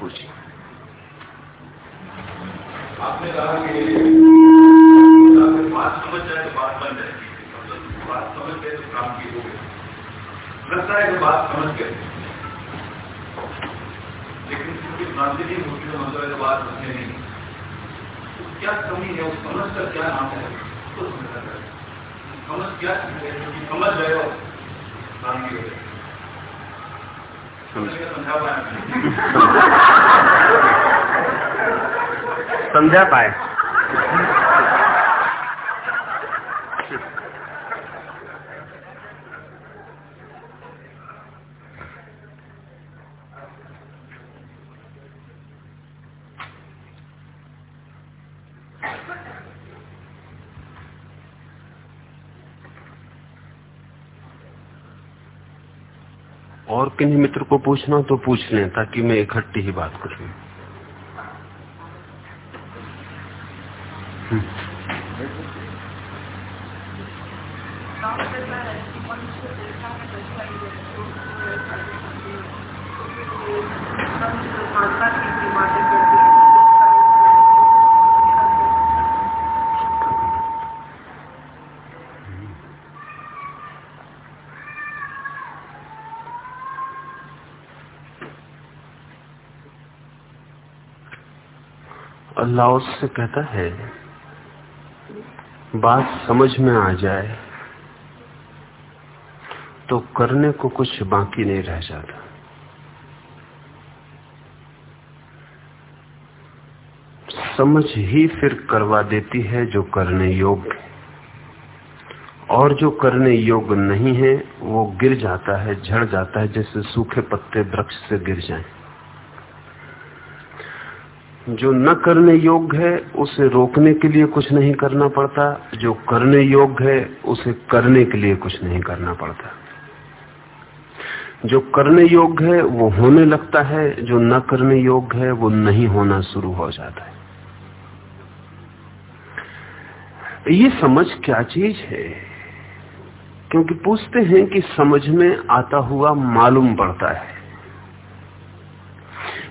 पूछिए आपने कहा कि बात समझ जाए तो बात बन जाएगी मतलब बात समझ गए तो काम की हो गई लगता है कि बात समझ गए। लेकिन क्योंकि भ्रांति नहीं होती तो मतलब बात नहीं। तो क्या कमी है? उस समझ का क्या नाम है? उसको समझ क्या समझ हो भ्रांति हो गई समझा पाए समझा पाए और किन्हीं मित्र को पूछना तो पूछ लें ताकि मैं इकट्ठी ही बात करूँ अल्लाह उससे कहता है, बात समझ में आ जाए तो करने को कुछ बाकी नहीं रह जाता समझ ही फिर करवा देती है जो करने योग्य और जो करने योग्य नहीं है, वो गिर जाता है, झड़ जाता है, जैसे सूखे पत्ते वृक्ष से गिर जाएँ। जो न करने योग्य है, उसे रोकने के लिए कुछ नहीं करना पड़ता। जो करने योग्य है, उसे करने के लिए कुछ नहीं करना पड़ता। जो करने योग्य है, वो होने लगता है। जो न करने योग्य है, वो नहीं होना शुरू हो जाता है। ये समझ क्या चीज़ है? क्योंकि पूछते हैं कि समझ में आता हुआ मालूम पड़ता है।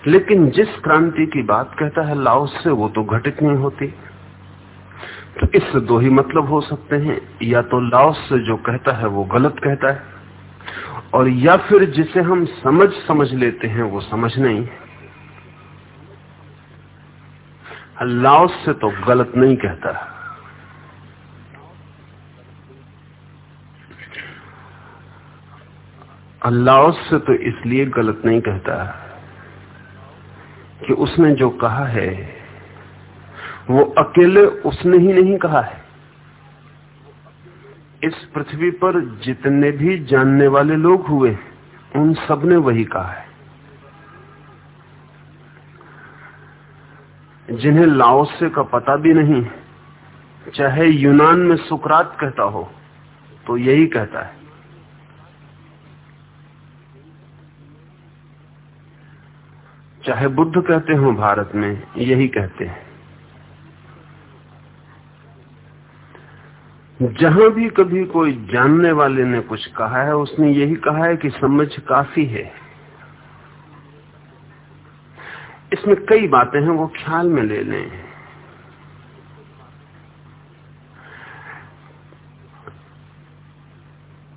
लेकिन जिस क्रांति की बात कहता है लाओस से, वो तो घटित नहीं होती। तो इससे दो ही मतलब हो सकते हैं। या तो लाओस से जो कहता है, वो गलत कहता है, और या फिर जिसे हम समझ समझ लेते हैं, वो समझ नहीं। लाओस से तो गलत नहीं कहता। अल्लाह से तो इसलिए गलत नहीं कहता। कि उसने जो कहा है, वो अकेले उसने ही नहीं कहा है। इस पृथ्वी पर जितने भी जानने वाले लोग हुए, उन सबने वही कहा है। जिन्हें लाओसे का पता भी नहीं, चाहे यूनान में सुकरात कहता हो तो यही कहता है। चाहे बुद्ध कहते हो भारत में, यही कहते हैं। जहाँ भी कभी कोई जानने वाले ने कुछ कहा है, उसने यही कहा है कि समझ काफ़ी है। इसमें कई बातें हैं, वो ख्याल में ले लें।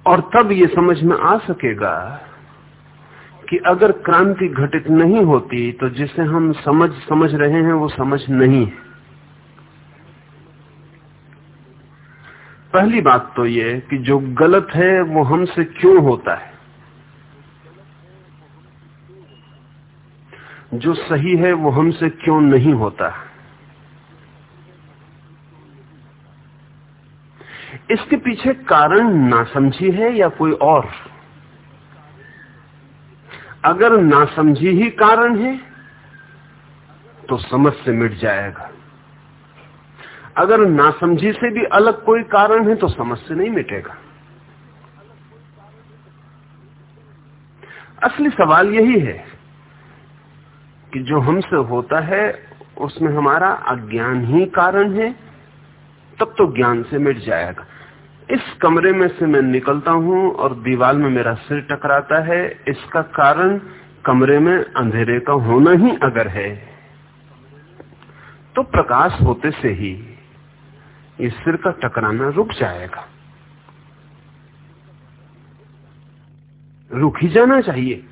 और तब ये समझ में आ सकेगा कि अगर क्रांति घटित नहीं होती तो जिसे हम समझ समझ रहे हैं, वो समझ नहीं है। पहली बात तो ये कि जो गलत है, वो हमसे क्यों होता है? जो सही है, वो हमसे क्यों नहीं होता? है इसके पीछे कारण नासमझी है या कोई और? अगर नासमझी ही कारण है तो समझ से मिट जाएगा। अगर नासमझी से भी अलग कोई कारण है तो समझ से नहीं मिटेगा। असली सवाल यही है कि जो हमसे होता है, उसमें हमारा अज्ञान ही कारण है, तब तो ज्ञान से मिट जाएगा। इस कमरे में से मैं निकलता हूँ और दीवार में मेरा सिर टकराता है, इसका कारण कमरे में अंधेरे का होना ही अगर है। तो प्रकाश होते से ही इस सिर का टकराना रुक जाएगा। रुक ही जाना चाहिए।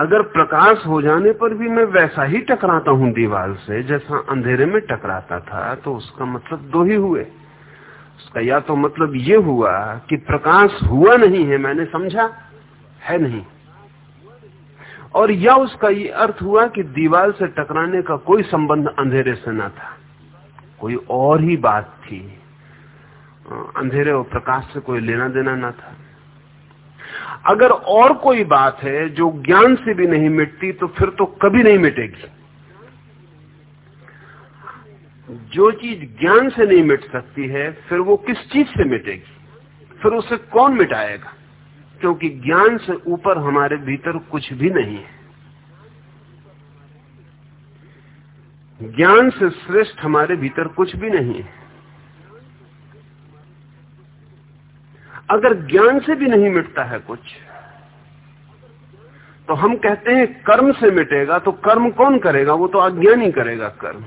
अगर प्रकाश हो जाने पर भी मैं वैसा ही टकराता हूँ दीवार से, जैसा अंधेरे में टकराता था तो उसका मतलब दो ही हुए। उसका या तो मतलब ये हुआ कि प्रकाश हुआ नहीं है, मैंने समझा, है नहीं। और या उसका ये अर्थ हुआ कि दीवार से टकराने का कोई संबंध अंधेरे से ना था। कोई और ही बात थी। अंधेरे और प्रकाश से कोई लेना देना ना था। अगर और कोई बात है जो ज्ञान से भी नहीं मिटती तो फिर तो कभी नहीं मिटेगी। जो चीज़ ज्ञान से नहीं मिट सकती है, फिर वो किस चीज़ से मिटेगी? फिर उसे कौन मिटाएगा? क्योंकि ज्ञान से ऊपर हमारे भीतर कुछ भी नहीं है। ज्ञान से श्रेष्ठ हमारे भीतर कुछ भी नहीं है। अगर ज्ञान से भी नहीं मिटता है कुछ तो हम कहते हैं कर्म से मिटेगा तो कर्म कौन करेगा? वो तो अज्ञानी करेगा कर्म।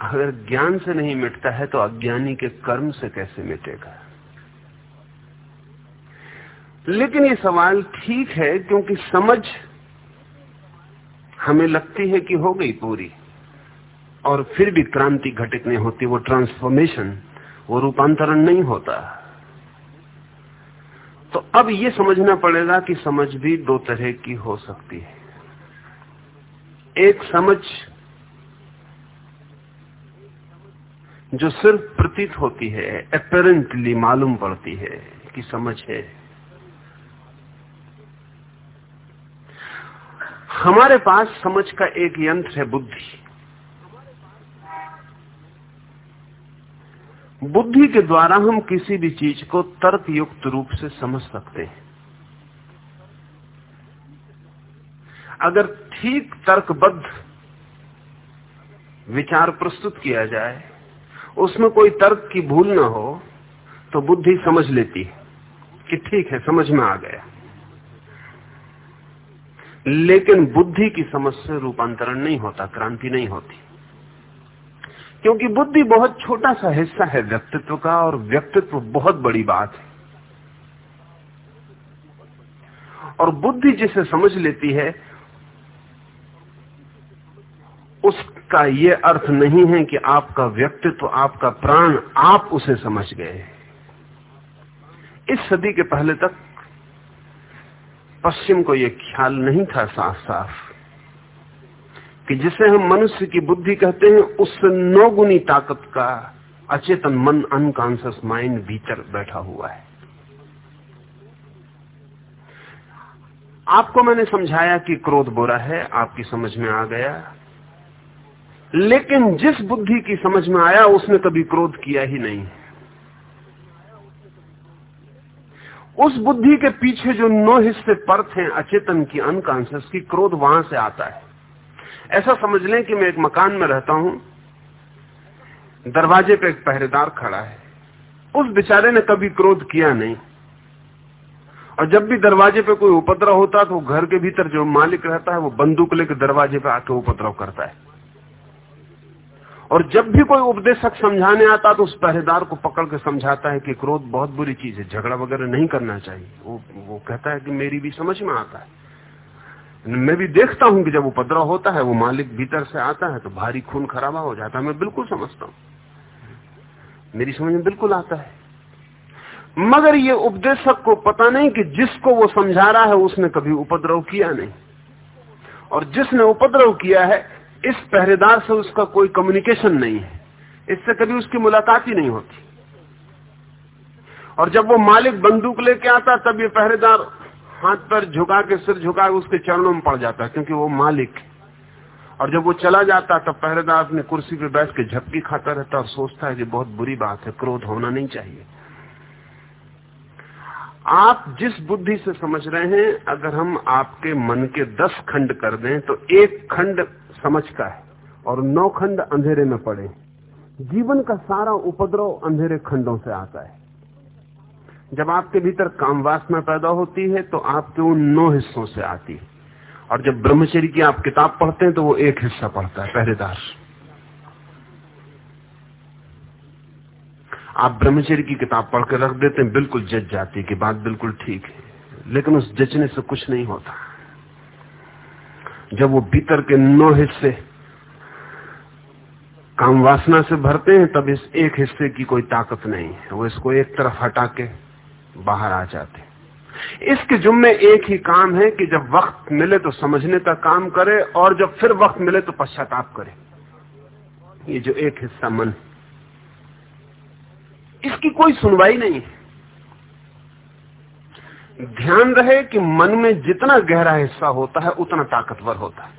अगर ज्ञान से नहीं मिटता है तो अज्ञानी के कर्म से कैसे मिटेगा? लेकिन ये सवाल ठीक है, क्योंकि समझ हमें लगती है कि हो गई पूरी, और फिर भी क्रांति घटित नहीं होती, वो ट्रांसफॉर्मेशन वो रूपांतरण नहीं होता। तो अब ये समझना पड़ेगा कि समझ भी दो तरह की हो सकती है। एक समझ जो सिर्फ़ प्रतीत होती है अपेरेंटली मालूम पड़ती है कि समझ है। हमारे पास समझ का एक यंत्र है बुद्धि। बुद्धि के द्वारा हम किसी भी चीज़ को तर्क युक्त रूप से समझ सकते हैं। अगर ठीक तर्कबद्ध विचार प्रस्तुत किया जाए, उसमें कोई तर्क की भूल ना हो तो बुद्धि समझ लेती है कि ठीक है, समझ में आ गया। लेकिन बुद्धि की समझ से रूपांतरण नहीं होता, क्रांति नहीं होती। क्योंकि बुद्धि बहुत छोटा सा हिस्सा है व्यक्तित्व का, और व्यक्तित्व बहुत बड़ी बात है। और बुद्धि जिसे समझ लेती है, उसका यह अर्थ नहीं है कि आपका व्यक्तित्व, आपका प्राण, आप उसे समझ गए इस सदी के पहले तक पश्चिम को यह ख्याल नहीं था साफ़ साफ़ कि जिसे हम मनुष्य की बुद्धि कहते हैं, उससे नौ गुनी ताकत का अचेतन मन अनकॉन्सियस माइंड भीतर बैठा हुआ है। आपको मैंने समझाया कि क्रोध बुरा है, आपकी समझ में आ गया। लेकिन जिस बुद्धि की समझ में आया, उसने कभी क्रोध किया ही नहीं। उस बुद्धि के पीछे जो नौ हिस्से परत हैं, अचेतन की अनकॉन्सियस की, क्रोध वहाँ से आता है। ऐसा समझ लें कि मैं एक मकान में रहता हूँ, दरवाजे पे एक पहरेदार खड़ा है। उस बेचारे ने कभी क्रोध किया नहीं। और जब भी दरवाजे पे कोई उपद्रव होता तो घर के भीतर जो मालिक रहता है, वो बंदूक लेकर दरवाजे पे आके उपद्रव करता है। और जब भी कोई उपदेशक समझाने आता तो उस पहरेदार को पकड़ के समझाता है कि क्रोध बहुत बुरी चीज़ है, झगड़ा वगैरह नहीं करना चाहिए। वो वो कहता है कि मेरी भी समझ में आता है। मैं भी देखता हूँ कि जब उपद्रव होता है, वो मालिक भीतर से आता है तो भारी खून खराबा हो जाता है। मैं बिल्कुल समझता हूँ। मेरी समझ में बिल्कुल आता है। मगर ये उपदेशक को पता नहीं कि जिसको वो समझा रहा है, उसने कभी उपद्रव किया नहीं। और जिसने उपद्रव किया है, इस पहरेदार से उसका कोई कम्युनिकेशन नहीं है। इससे कभी उसकी मुलाकात ही नहीं होती। और जब वो मालिक बंदूक लेके आता तब ये पहरेदार हाथ पर झुका के, सिर झुका उसके चरणों में पड़ जाता है, क्योंकि वो मालिक और जब वो चला जाता तब पहरेदार अपने कुर्सी पे बैठ के झपकी खाता रहता और सोचता है कि बहुत बुरी बात है, क्रोध होना नहीं चाहिए। आप जिस बुद्धि से समझ रहे हैं, अगर हम आपके मन के दस खंड कर दें तो एक खंड समझ का है और नौ खंड अंधेरे में पड़े जीवन का सारा उपद्रव अंधेरे खंडों से आता है। जब आपके भीतर काम वासना पैदा होती है तो आपके उन नौ हिस्सों से आती है। और जब ब्रह्मचर्य की आप किताब पढ़ते हैं तो वो एक हिस्सा पढ़ता है पहरेदार आप ब्रह्मचर्य की किताब पढ़ कर रख देते हैं, बिल्कुल जज जाती है कि बात बिल्कुल ठीक है। लेकिन उस जचने से कुछ नहीं होता। जब वो भीतर के नौ हिस्से काम वासना से भरते हैं, तब इस एक हिस्से की कोई ताकत नहीं है। वो इसको एक तरफ़ हटा के बाहर आ जाते। इसके जुम्मे एक ही काम है कि जब वक्त मिले तो समझने का काम करे और जब फिर वक्त मिले तो पश्चाताप करे। ये जो एक हिस्सा मन इसकी कोई सुनवाई नहीं है। ध्यान रहे कि मन में जितना गहरा हिस्सा होता है, उतना ताकतवर होता है।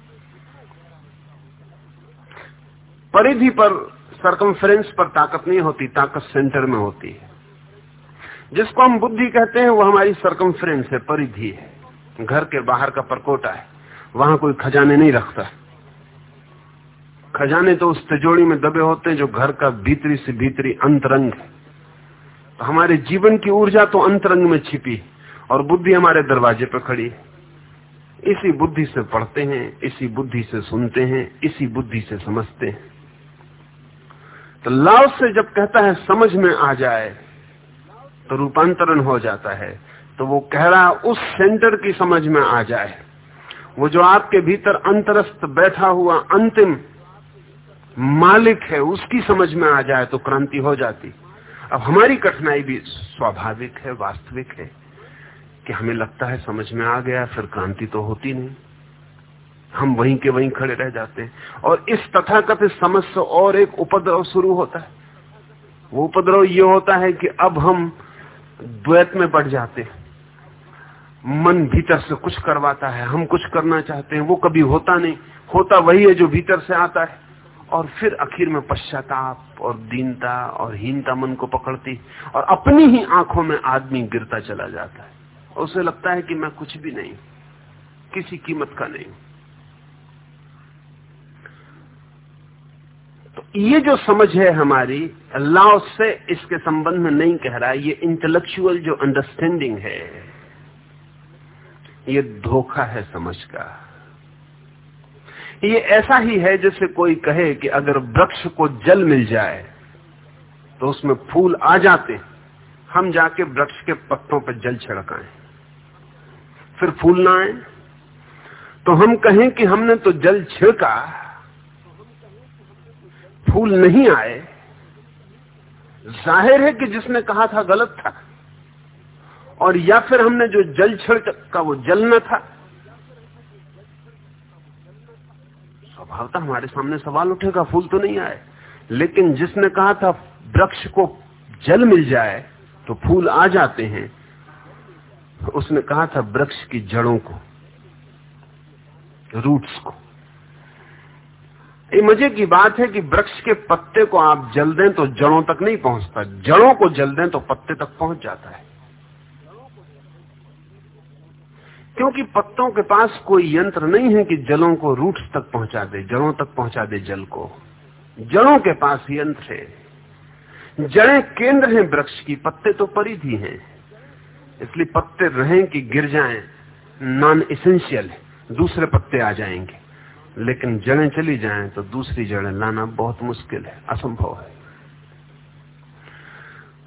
परिधि पर सरकमफ्रेंस पर ताकत नहीं होती, ताकत सेंटर में होती है। जिसको हम बुद्धि कहते हैं, वो हमारी सरकमफ्रेंस है, परिधि है। घर के बाहर का परकोटा है। वहाँ कोई खजाने नहीं रखता। खजाने तो उस तिजोड़ी में दबे होते हैं जो घर का भीतरी से भीतरी अंतरंग है। तो हमारे जीवन की ऊर्जा तो अंतरंग में छिपी और बुद्धि हमारे दरवाजे पर खड़ी है। इसी बुद्धि से पढ़ते हैं, इसी बुद्धि से सुनते हैं, इसी बुद्धि से समझते हैं। तो लाव से जब कहता है, समझ में आ जाए रूपांतरण हो जाता है तो वो कह रहा उस सेंटर की समझ में आ जाए। वो जो आपके भीतर अंतरस्थ बैठा हुआ अंतिम मालिक है, उसकी समझ में आ जाए तो क्रांति हो जाती। अब हमारी कठिनाई भी स्वाभाविक है, वास्तविक है, कि हमें लगता है समझ में आ गया, फिर क्रांति तो होती नहीं। हम वहीं के वहीं खड़े रह जाते हैं, और इस तथाकथित समझ से और एक उपद्रव शुरू होता है। वो उपद्रव ये होता है कि अब हम द्वैत में बढ़ जाते हैं। मन भीतर से कुछ करवाता है, हम कुछ करना चाहते हैं, वो कभी होता नहीं। होता वही है जो भीतर से आता है। और फिर आखिर में पश्चाताप और दीनता और हीनता मन को पकड़ती और अपनी ही आँखों में आदमी गिरता चला जाता है। उसे लगता है कि मैं कुछ भी नहीं, किसी कीमत का नहीं तो ये जो समझ है हमारी, अल्लाह से इसके संबंध में नहीं कह रहा, ये इंटेलेक्चुअल जो अंडरस्टैंडिंग है, ये धोखा है समझ का। ये ऐसा ही है जैसे कोई कहे कि अगर वृक्ष को जल मिल जाए तो उसमें फूल आ जाते, हम जाके वृक्ष के पत्तों पर जल छिड़काएँ। फिर फूल ना आए तो हम कहें कि हमने तो जल छिड़का फूल नहीं आए। ज़ाहिर है कि जिसने कहा था गलत था। और या फिर हमने जो जल छिड़का वो जल न था। स्वभावता हमारे सामने सवाल उठेगा, फूल तो नहीं आए। लेकिन जिसने कहा था वृक्ष को जल मिल जाए तो फूल आ जाते हैं। उसने कहा था वृक्ष की जड़ों को रूट्स को। ये मज़े की बात है कि वृक्ष के पत्ते को आप जल दें तो जड़ों तक नहीं पहुँचता। जड़ों को जल दें तो पत्ते तक पहुँच जाता है। क्योंकि पत्तों के पास कोई यंत्र नहीं है कि जलों को रूट्स तक पहुँचा दे, जड़ों तक पहुँचा दे जल को। जड़ों के पास यंत्र है। जड़ें केंद्र हैं वृक्ष की, पत्ते तो परिधि हैं। इसलिए पत्ते रहें कि गिर जाएँ नॉन इसेंशियल है। दूसरे पत्ते आ जाएँगे। लेकिन जड़ें चली जाएँ तो दूसरी जड़ें लाना बहुत मुश्किल है, असंभव है।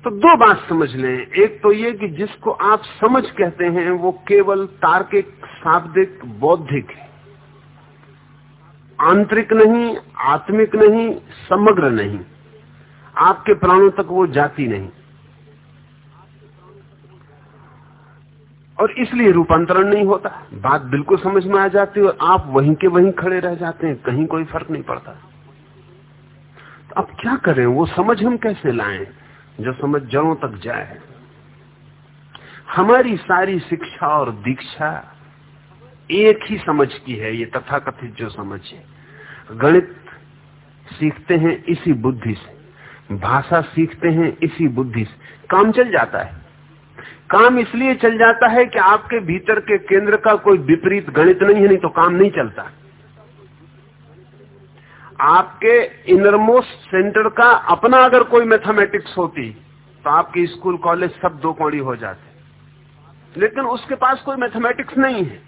तो दो बात समझ लें। एक तो ये कि जिसको आप समझ कहते हैं, वो केवल तार्किक, शाब्दिक, बौद्धिक है। आंतरिक नहीं, आत्मिक नहीं, समग्र नहीं। आपके प्राणों तक वो जाती नहीं। और इसलिए रूपांतरण नहीं होता। बात बिल्कुल समझ में आ जाती है और आप वहीं के वहीं खड़े रह जाते हैं, कहीं कोई फ़र्क नहीं पड़ता। तो अब क्या करें? वो समझ हम कैसे लाएँ? जो समझ जड़ों तक जाए। हमारी सारी शिक्षा और दीक्षा एक ही समझ की है, ये तथाकथित जो समझ है। गणित सीखते हैं इसी बुद्धि से। भाषा सीखते हैं इसी बुद्धि से। काम चल जाता है। काम इसलिए चल जाता है कि आपके भीतर के केंद्र का कोई विपरीत गणित नहीं है, नहीं तो काम नहीं चलता। आपके इनरमोस्ट सेंटर का अपना अगर कोई मैथमेटिक्स होती तो आपके स्कूल कॉलेज सब दो कौड़ी हो जाते। लेकिन उसके पास कोई मैथमेटिक्स नहीं है।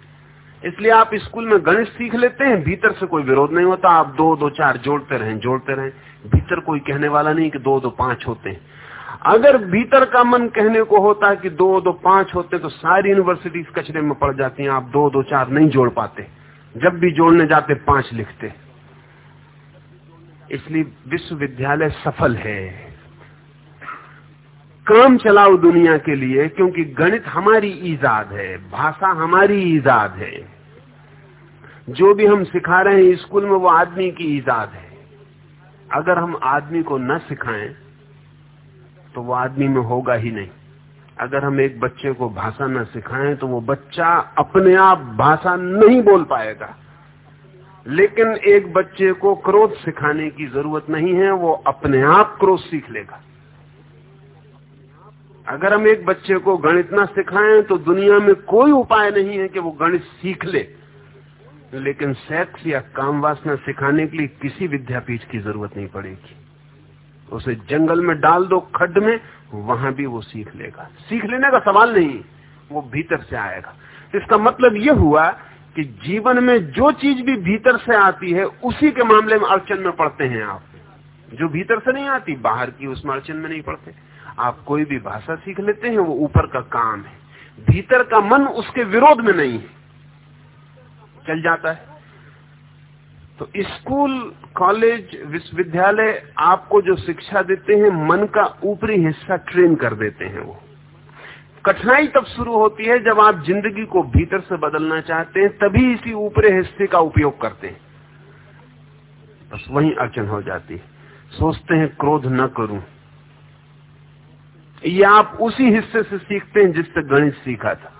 इसलिए आप स्कूल में गणित सीख लेते हैं, भीतर से कोई विरोध नहीं होता, आप दो दो, चार जोड़ते रहें जोड़ते रहें। भीतर कोई कहने वाला नहीं कि दो दो, पाँच होते हैं। अगर भीतर का मन कहने को होता है कि दो दो, पाँच होते तो सारी यूनिवर्सिटीज कचरे में पड़ जाती हैं, आप दो दो, चार नहीं जोड़ पाते। जब भी जोड़ने जाते, पाँच लिखते। इसलिए विश्वविद्यालय सफल है। काम चलाओ दुनिया के लिए, क्योंकि गणित हमारी ईजाद है, भाषा हमारी ईजाद है। जो भी हम सिखा रहे हैं, स्कूल में वो आदमी की ईजाद है। अगर हम आदमी को न सिखाएँ तो वो आदमी में होगा ही नहीं। अगर हम एक बच्चे को भाषा न सिखाएँ तो वो बच्चा अपने आप भाषा नहीं बोल पाएगा। लेकिन एक बच्चे को क्रोध सिखाने की ज़रूरत नहीं है, वो अपने आप क्रोध सीख लेगा। अगर हम एक बच्चे को गणित ना सिखाएँ तो दुनिया में कोई उपाय नहीं है कि वो गणित सीख ले। लेकिन सेक्स या काम वासना सिखाने के लिए किसी विद्यापीठ की ज़रूरत नहीं पड़ेगी। उसे जंगल में डाल दो, खड्ड में, वहाँ भी वो सीख लेगा। सीख लेने का सवाल नहीं, वो भीतर से आएगा। इसका मतलब ये हुआ कि जीवन में जो चीज़ भी भीतर से आती है, उसी के मामले में अड़चन में पड़ते हैं आप। जो भीतर से नहीं आती, बाहर की उसमें अड़चन में नहीं पड़ते। आप कोई भी भाषा सीख लेते हैं, वो ऊपर का काम है। भीतर का मन उसके विरोध में नहीं है। चल जाता है। तो स्कूल, कॉलेज, विश्वविद्यालय आपको जो शिक्षा देते हैं, मन का ऊपरी हिस्सा ट्रेन कर देते हैं वो। कठिनाई तब शुरू होती है जब आप ज़िंदगी को भीतर से बदलना चाहते हैं, तभी इसी ऊपरी हिस्से का उपयोग करते हैं। बस वही अड़चन हो जाती है। सोचते हैं, क्रोध न करूँ। ये आप उसी हिस्से से सीखते हैं जिससे गणित सीखा था।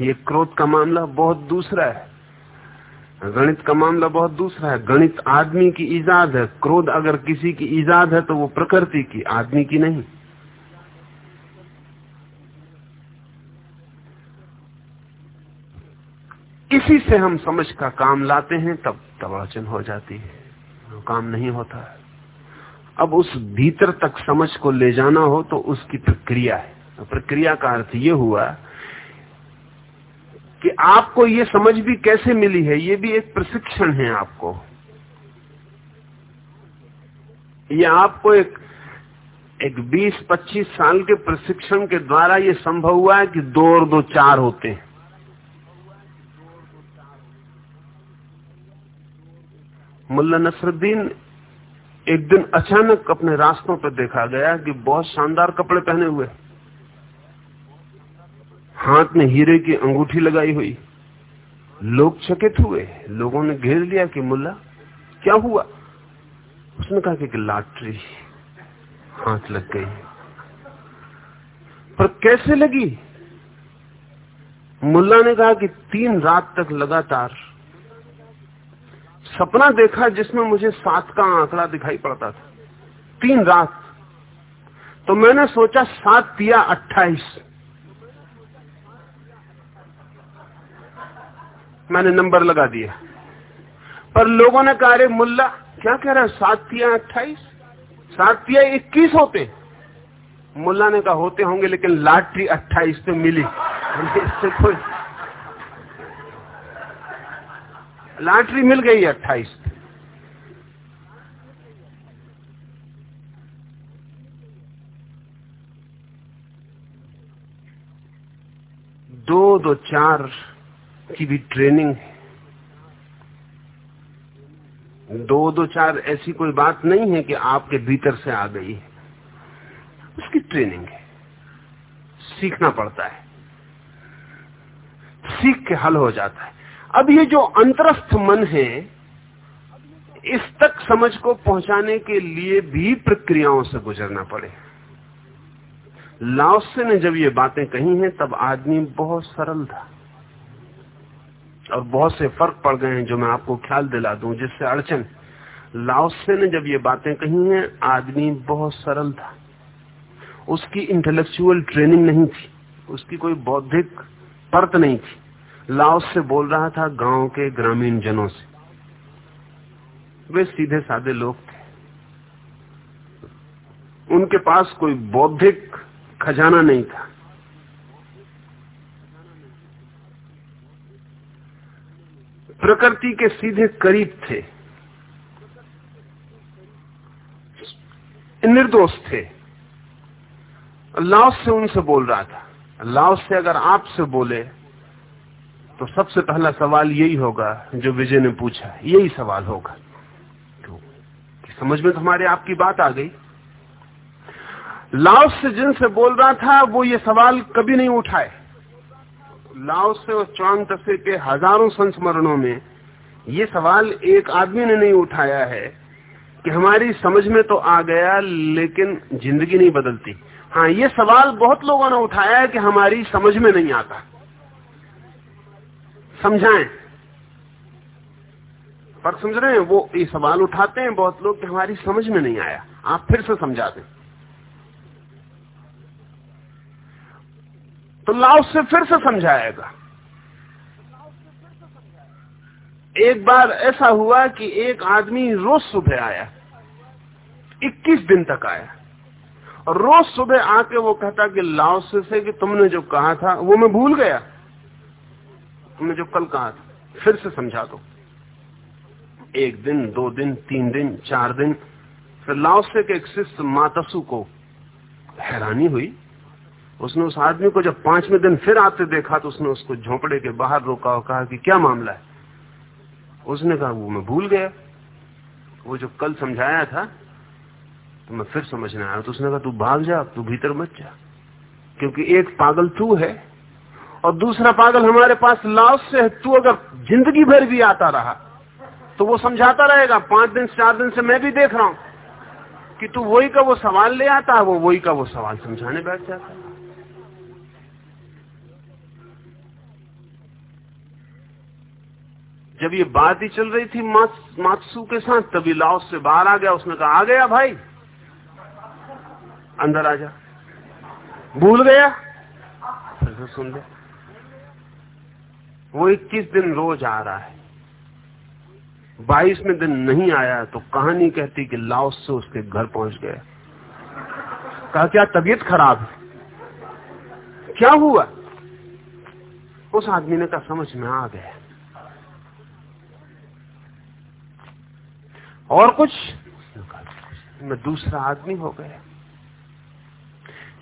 ये क्रोध का मामला बहुत दूसरा है। गणित का मामला बहुत दूसरा है। गणित आदमी की ईजाद है। क्रोध अगर किसी की ईजाद है तो वो प्रकृति की, आदमी की नहीं। इसी से हम समझ का काम लाते हैं, तब तबाचन हो जाती है। काम नहीं होता। है अब उस भीतर तक समझ को ले जाना हो तो उसकी प्रक्रिया है। तो प्रक्रिया का अर्थ ये हुआ कि आपको ये समझ भी कैसे मिली है? ये भी एक प्रशिक्षण है आपको। ये आपको एक एक 20-25 साल के प्रशिक्षण के द्वारा ये संभव हुआ है कि दो और दो चार होते हैं। मुल्ला नसरुद्दीन एक दिन अचानक अपने रास्तों पर देखा गया कि बहुत शानदार कपड़े पहने हुए। हाथ में हीरे की अंगूठी लगाई हुई। लोग चकित हुए। लोगों ने घेर लिया कि मुल्ला, क्या हुआ? उसने कहा कि लाटरी। हाथ लग गई। पर कैसे लगी? मुल्ला ने कहा कि तीन रात तक लगातार सपना देखा जिसमें मुझे सात का आंकड़ा दिखाई पड़ता था। तीन रात। तो मैंने सोचा सात पिया अट्ठाईस। मैंने नंबर लगा दिया। पर लोगों ने कहा, अरे मुल्ला, क्या कह रहा है? सात पिया अट्ठाईस सात पिया इक्कीस होते मुल्ला ने कहा, होते होंगे, लेकिन लाटरी अट्ठाईस पे मिली। इससे कोई लाटरी मिल गई अट्ठाईस। दो दो चार की भी ट्रेनिंग है। दो दो चार ऐसी कोई बात नहीं है कि आपके भीतर से आ गई है। उसकी ट्रेनिंग है। सीखना पड़ता है। सीख के हल हो जाता है। अब ये जो अंतरस्थ मन है, इस तक समझ को पहुँचाने के लिए भी प्रक्रियाओं से गुजरना पड़े। लाओसे ने जब ये बातें कही हैं, तब आदमी बहुत सरल था। और बहुत से फ़र्क पड़ गए हैं जो मैं आपको ख्याल दिला दूँ, जिससे अड़चन। लाओसे ने जब ये बातें कही हैं, आदमी बहुत सरल था। उसकी इंटेलेक्चुअल ट्रेनिंग नहीं थी। उसकी कोई बौद्धिक परत नहीं थी। लाओस से बोल रहा था गाँव के ग्रामीण जनों से। वे सीधे साधे लोग थे। उनके पास कोई बौद्धिक खजाना नहीं था। प्रकृति के सीधे करीब थे। निर्दोष थे। अल्लाह से उनसे बोल रहा था। अल्लाह से अगर आपसे बोले तो सबसे पहला सवाल यही होगा, जो विजय ने पूछा, यही सवाल होगा। तो समझ में तो हमारे आपकी बात आ गई? लाओस से जिनसे बोल रहा था, वो ये सवाल कभी नहीं उठाए। लाओस और च्वांग तसे के हज़ारों संस्मरणों में ये सवाल एक आदमी ने नहीं उठाया है कि हमारी समझ में तो आ गया, लेकिन ज़िंदगी नहीं बदलती। हाँ ये सवाल बहुत लोगों ने उठाया है कि हमारी समझ में नहीं आता। समझाएँ। पर समझ रहे हैं, वो ये सवाल उठाते हैं बहुत लोग कि हमारी समझ में नहीं आया। आप फिर से समझा दें। तो लाओ से फिर से समझाएगा। एक बार ऐसा हुआ कि एक आदमी रोज सुबह आया 21 दिन तक आया। और रोज सुबह आके वो कहता कि लाओ से कि तुमने जो कहा था, वो मैं भूल गया। तुमने जो कल कहा था, फिर से समझा दो। एक दिन, दो दिन, तीन दिन, चार दिन, फिर लाओसे के एक शिष्य मातसु को हैरानी हुई। उसने उस आदमी को जब पाँचवें दिन फिर आते देखा तो उसने उसको झोंपड़े के बाहर रोका और कहा कि क्या मामला है? उसने कहा, वो मैं भूल गया। वो जो कल समझाया था तो मैं फिर समझने आया। तो उसने कहा, तू भाग जा, तू भीतर मत जा, क्योंकि एक पागल तू है और दूसरा पागल हमारे पास लाओस से है। तू अगर ज़िंदगी भर भी आता रहा तो वो समझाता रहेगा। पाँच दिन, चार दिन से मैं भी देख रहा हूँ कि तू वही का वो सवाल ले आता है, वो वही का वो सवाल समझाने बैठ जाता है। जब ये बात ही चल रही थी मात्सू के साथ तभी लाओस से बाहर आ गया। उसने कहा, आ गया भाई। अंदर आ जा। भूल गया? फिर से सुन ले। वो इक्कीस दिन रोज आ रहा है। बाईसवें दिन नहीं आया तो कहानी कहती कि लाओस से उसके घर पहुँच गया। कहा, क्या तबीयत खराब है? क्या हुआ? उस आदमी ने कहा, समझ में आ गया। और कुछ? मैं दूसरा आदमी हो गया।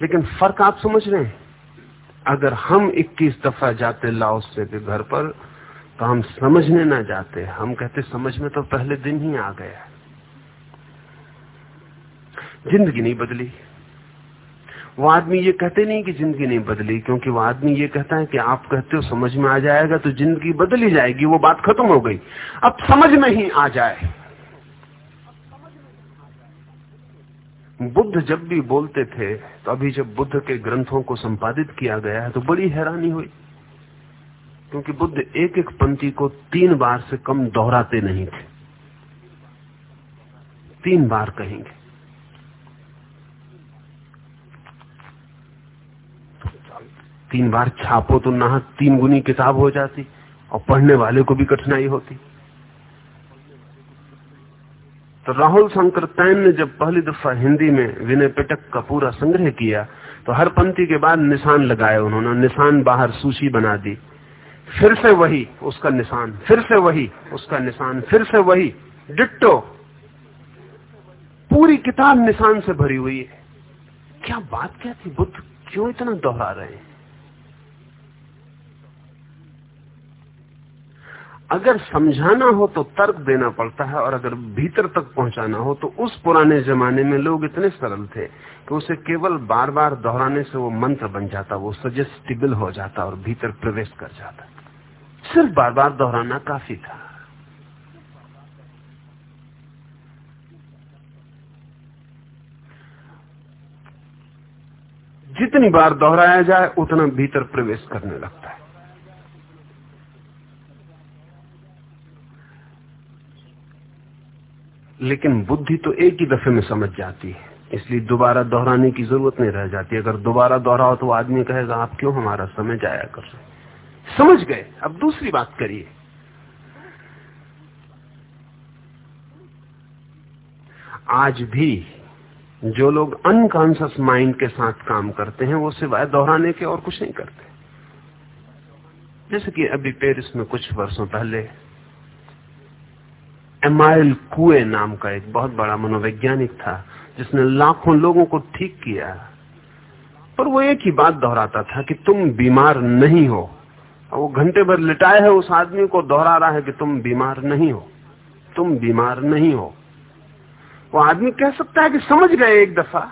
लेकिन फ़र्क आप समझ रहे हैं। अगर हम 21 दफ़ा जाते लाओसे के घर पर तो हम समझने ना जाते। हम कहते, समझ में तो पहले दिन ही आ गया। ज़िंदगी नहीं बदली। वो आदमी ये कहते नहीं कि ज़िंदगी नहीं बदली, क्योंकि वो आदमी ये कहता है कि आप कहते हो, समझ में आ जाएगा तो ज़िंदगी बदली जाएगी, वो बात खत्म हो गई। अब समझ में ही आ जाए। बुद्ध जब भी बोलते थे तो अभी जब बुद्ध के ग्रंथों को संपादित किया गया है तो बड़ी हैरानी हुई। क्योंकि बुद्ध एक एक पंक्ति को तीन बार से कम दोहराते नहीं थे। तीन बार कहेंगे। तीन बार छापो तो ना तीन गुनी किताब हो जाती, और पढ़ने वाले को भी कठिनाई होती। तो राहुल शंकर तैन ने जब पहली दफ़ा हिंदी में विनय पिटक का पूरा संग्रह किया तो हर पंक्ति के बाद निशान लगाए उन्होंने, निशान बाहर सूची बना दी। फिर से वही उसका निशान, फिर से वही उसका निशान, फिर से वही। डिट्टो, पूरी किताब निशान से भरी हुई है। क्या बात क्या थी, बुद्ध क्यों इतना दोहरा रहे हैं? अगर समझाना हो तो तर्क देना पड़ता है और अगर भीतर तक पहुंचाना हो तो उस पुराने जमाने में लोग इतने सरल थे कि उसे केवल बार बार दोहराने से वो मंत्र बन जाता, वो सजेस्टिबल हो जाता और भीतर प्रवेश कर जाता। सिर्फ़ बार बार दोहराना काफ़ी था। जितनी बार दोहराया जाए, उतना भीतर प्रवेश करने लगता है लेकिन बुद्धि तो एक ही दफे में समझ जाती है। इसलिए दोबारा दोहराने की ज़रूरत नहीं रह जाती। अगर दोबारा दोहराओ तो आदमी कहेगा, आप क्यों हमारा समय जाया कर रहे समझ गए? अब दूसरी बात करिए। आज भी जो लोग अनकॉन्सियस माइंड के साथ काम करते हैं, वो सिवाय दोहराने के और कुछ नहीं करते। जैसे कि अभी पेरिस में कुछ वर्षों पहले एमाइल कुए नाम का एक बहुत बड़ा मनोवैज्ञानिक था, जिसने लाखों लोगों को ठीक किया। पर वो एक ही बात दोहराता था कि तुम बीमार नहीं हो। वो घंटे भर लिटाए है उस आदमी को, दोहरा रहा है कि तुम बीमार नहीं हो। तुम बीमार नहीं हो। वो आदमी कह सकता है कि समझ गए एक दफ़ा।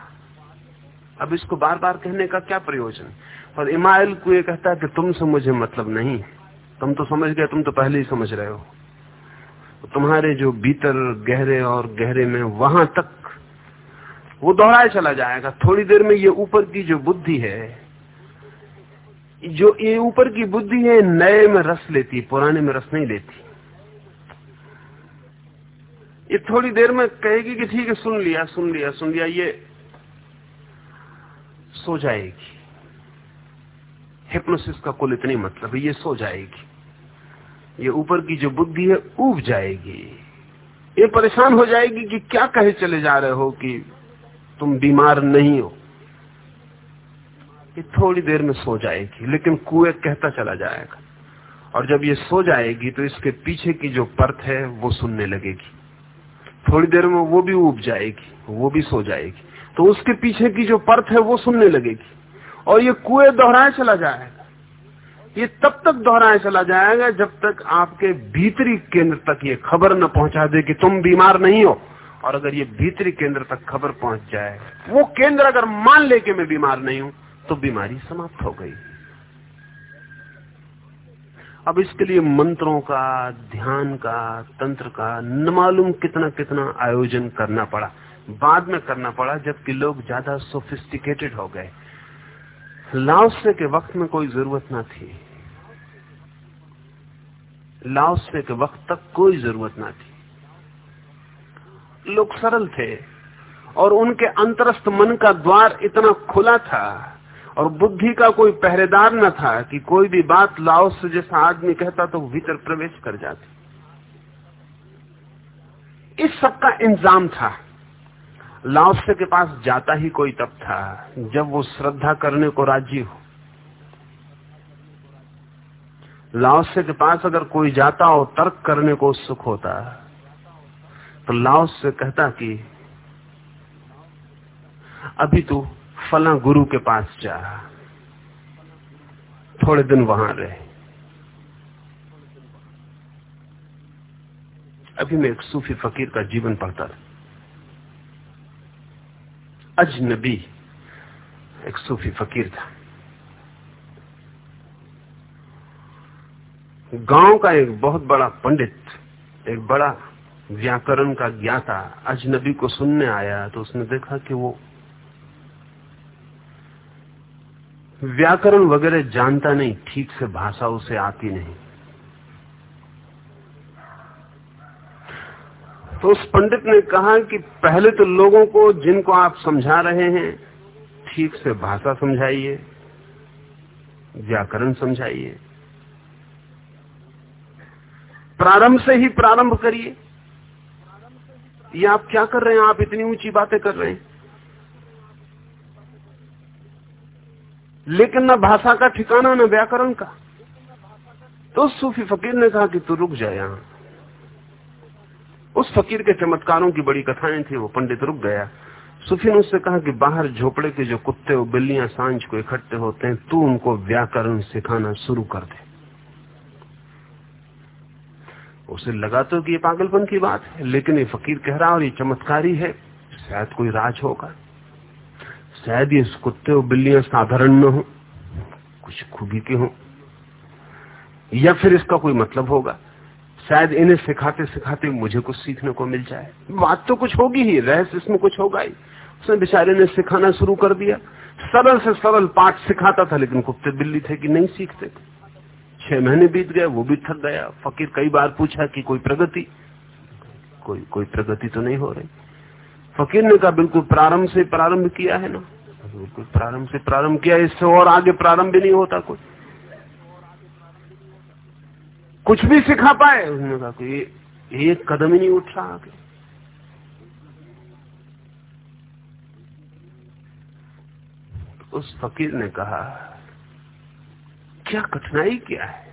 अब इसको बार बार कहने का क्या प्रयोजन? और इमाइल को कहता है कि तुमसे मुझे मतलब नहीं। तुम तो समझ गए, तुम तो पहले ही समझ रहे हो। तुम्हारे जो भीतर गहरे और गहरे में वहाँ तक वो दोहराए चला जाएगा। थोड़ी देर में ये ऊपर की जो बुद्धि है, जो ये ऊपर की बुद्धि है, नए में रस लेती, पुराने में रस नहीं लेती। ये थोड़ी देर में कहेगी कि ठीक है, सुन लिया सुन लिया सुन लिया, ये सो जाएगी। हिप्नोसिस का कुल इतनी मतलब है, ये सो जाएगी। ये ऊपर की जो बुद्धि है उब जाएगी। ये परेशान हो जाएगी कि क्या कहे चले जा रहे हो कि तुम बीमार नहीं हो। ये थोड़ी देर में सो जाएगी, लेकिन कुएँ कहता चला जाएगा। और जब ये सो जाएगी तो इसके पीछे की जो परत है, वो सुनने लगेगी। थोड़ी देर में वो भी उब जाएगी, वो भी सो जाएगी। तो उसके पीछे की जो परत है, वो सुनने लगेगी। और ये कुएँ दोहराए चला जाएगा। ये तब तक दोहराए चला जाएगा जब तक आपके भीतरी केंद्र तक ये खबर न पहुँचा दे कि तुम बीमार नहीं हो। और अगर ये भीतरी केंद्र तक खबर पहुँच जाए, वो केंद्र अगर मान ले कि मैं बीमार नहीं हूँ तो बीमारी समाप्त हो गई। अब इसके लिए मंत्रों का, ध्यान का, तंत्र का न मालूम कितना कितना आयोजन करना पड़ा। बाद में करना पड़ा, जबकि लोग ज़्यादा सोफिस्टिकेटेड हो गए। लाओसे के वक्त में कोई ज़रूरत ना थी। लाओसे के वक्त तक कोई ज़रूरत ना थी। लोग सरल थे और उनके अंतरस्थ मन का द्वार इतना खुला था और बुद्धि का कोई पहरेदार न था कि कोई भी बात लाओस जैसा आदमी कहता तो भीतर प्रवेश कर जाती। इस सब का इंतज़ाम था। लाओसे के पास जाता ही कोई तब था, जब वो श्रद्धा करने को राज़ी हो। लाओसे के पास अगर कोई जाता हो तर्क करने को सुख होता तो लाओस से कहता कि, अभी तू फला गुरु के पास जा, थोड़े दिन वहाँ रहे। अभी मैं एक सूफी फकीर का जीवन पढ़ता था अजनबी। एक सूफी फकीर था। गाँव का एक बहुत बड़ा पंडित, एक बड़ा व्याकरण का ज्ञाता अजनबी को सुनने आया तो उसने देखा कि वो व्याकरण वगैरह जानता नहीं, ठीक से भाषा उसे आती नहीं। तो उस पंडित ने कहा कि पहले तो लोगों को जिनको आप समझा रहे हैं, ठीक से भाषा समझाइए, व्याकरण समझाइए। प्रारंभ से ही प्रारंभ करिए। ये आप क्या कर रहे हैं? आप इतनी ऊँची बातें कर रहे हैं। लेकिन न भाषा का ठिकाना, न व्याकरण का। तो सूफी फकीर ने कहा कि तू रुक जाए यहाँ। उस फकीर के चमत्कारों की बड़ी कथाएँ थी, वो पंडित रुक गया। सूफी ने उससे कहा कि बाहर झोपड़े के जो कुत्ते और बिल्लियाँ साँझ को इकट्ठे होते हैं, तू उनको व्याकरण सिखाना शुरू कर दे। उसे लगा तो कि ये पागलपन की बात है, लेकिन ये फकीर कह रहा और ये चमत्कारी है, शायद कोई राज होगा। शायद ये कुत्ते और बिल्लियाँ साधारण न हो, कुछ खूबी के हो, या फिर इसका कोई मतलब होगा। शायद इन्हें सिखाते सिखाते मुझे कुछ सीखने को मिल जाए। बात तो कुछ होगी ही, रहस्य इसमें कुछ होगा ही। उसने बेचारे ने सिखाना शुरू कर दिया। सरल से सरल पाठ सिखाता था, लेकिन कुत्ते बिल्ली थे कि नहीं सीखते थे। छह महीने बीत गए, वो भी थक गया। फकीर कई बार पूछा कि कोई प्रगति? कोई कोई प्रगति तो नहीं हो रही। फकीर ने कहा, बिल्कुल प्रारंभ से प्रारंभ किया है ना। बिल्कुल प्रारंभ से प्रारंभ किया इससे और आगे प्रारंभ भी नहीं होता कोई। कुछ भी सिखा पाए। उन्होंने कहा कि एक कदम ही नहीं उठ रहा आगे। उस फकीर ने कहा, क्या कठिनाई क्या है?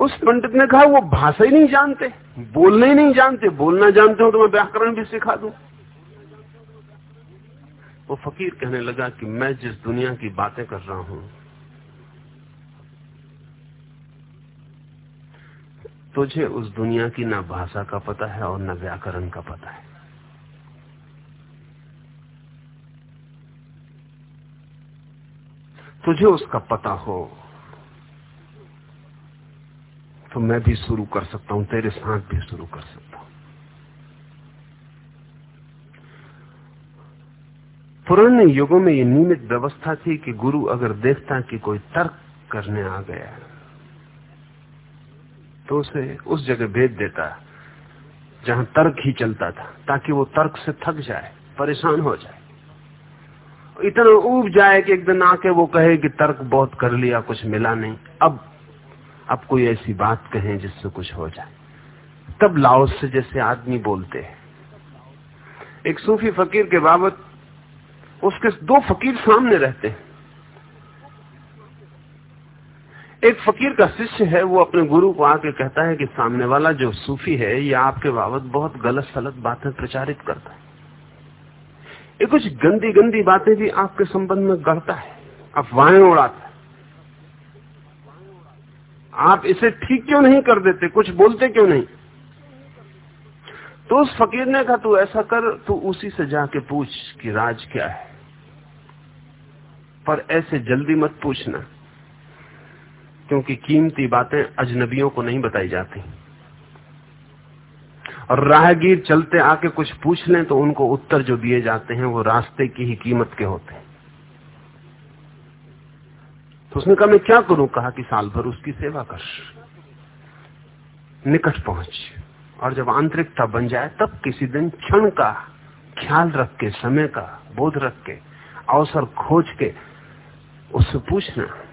उस पंडित ने कहा, वो भाषा ही नहीं जानते, बोलना ही नहीं जानते। बोलना जानते हो तो मैं व्याकरण भी सिखा दू। वो फकीर कहने लगा कि, मैं जिस दुनिया की बातें कर रहा हूँ तुझे उस दुनिया की ना भाषा का पता है और न व्याकरण का पता है। तुझे उसका पता हो तो मैं भी शुरू कर सकता हूँ, तेरे साथ भी शुरू कर सकता हूँ। पुराने युगों में यह नियमित व्यवस्था थी कि गुरु अगर देखता कि कोई तर्क करने आ गया तो उसे उस जगह भेज देता, जहाँ तर्क ही चलता था, ताकि वो तर्क से थक जाए, परेशान हो जाए। इतना उब जाए कि एक दिन आके वो कहे कि तर्क बहुत कर लिया, कुछ मिला नहीं। अब अब कोई ऐसी बात कहे जिससे कुछ हो जाए। तब लाओस से जैसे आदमी बोलते हैं। एक सूफी फकीर के बाबत, उसके दो फकीर सामने रहते हैं। एक फकीर का शिष्य है, वो अपने गुरु को आके कहता है कि सामने वाला जो सूफी है, ये आपके बाबत बहुत गलत सलत बातें प्रचारित करता है। ये कुछ गंदी गंदी बातें भी आपके संबंध में गढ़ता है अफवाहें उड़ाता है। आप इसे ठीक क्यों नहीं कर देते, कुछ बोलते क्यों नहीं? तो उस फकीर ने कहा, तू ऐसा कर, तू उसी से जाके पूछ कि राज क्या है। पर ऐसे जल्दी मत पूछना। क्योंकि कीमती बातें अजनबियों को नहीं बताई जाती। और राहगीर चलते आके कुछ पूछ लें तो उनको उत्तर जो दिए जाते हैं वो रास्ते की ही कीमत के होते हैं। तो उसने कहा, मैं क्या करूँ? कहा कि साल भर उसकी सेवा कर। निकट पहुँच। और जब आंतरिकता बन जाए, तब किसी दिन क्षण का ख्याल रख के, समय का बोध रख के, अवसर खोज के उससे पूछना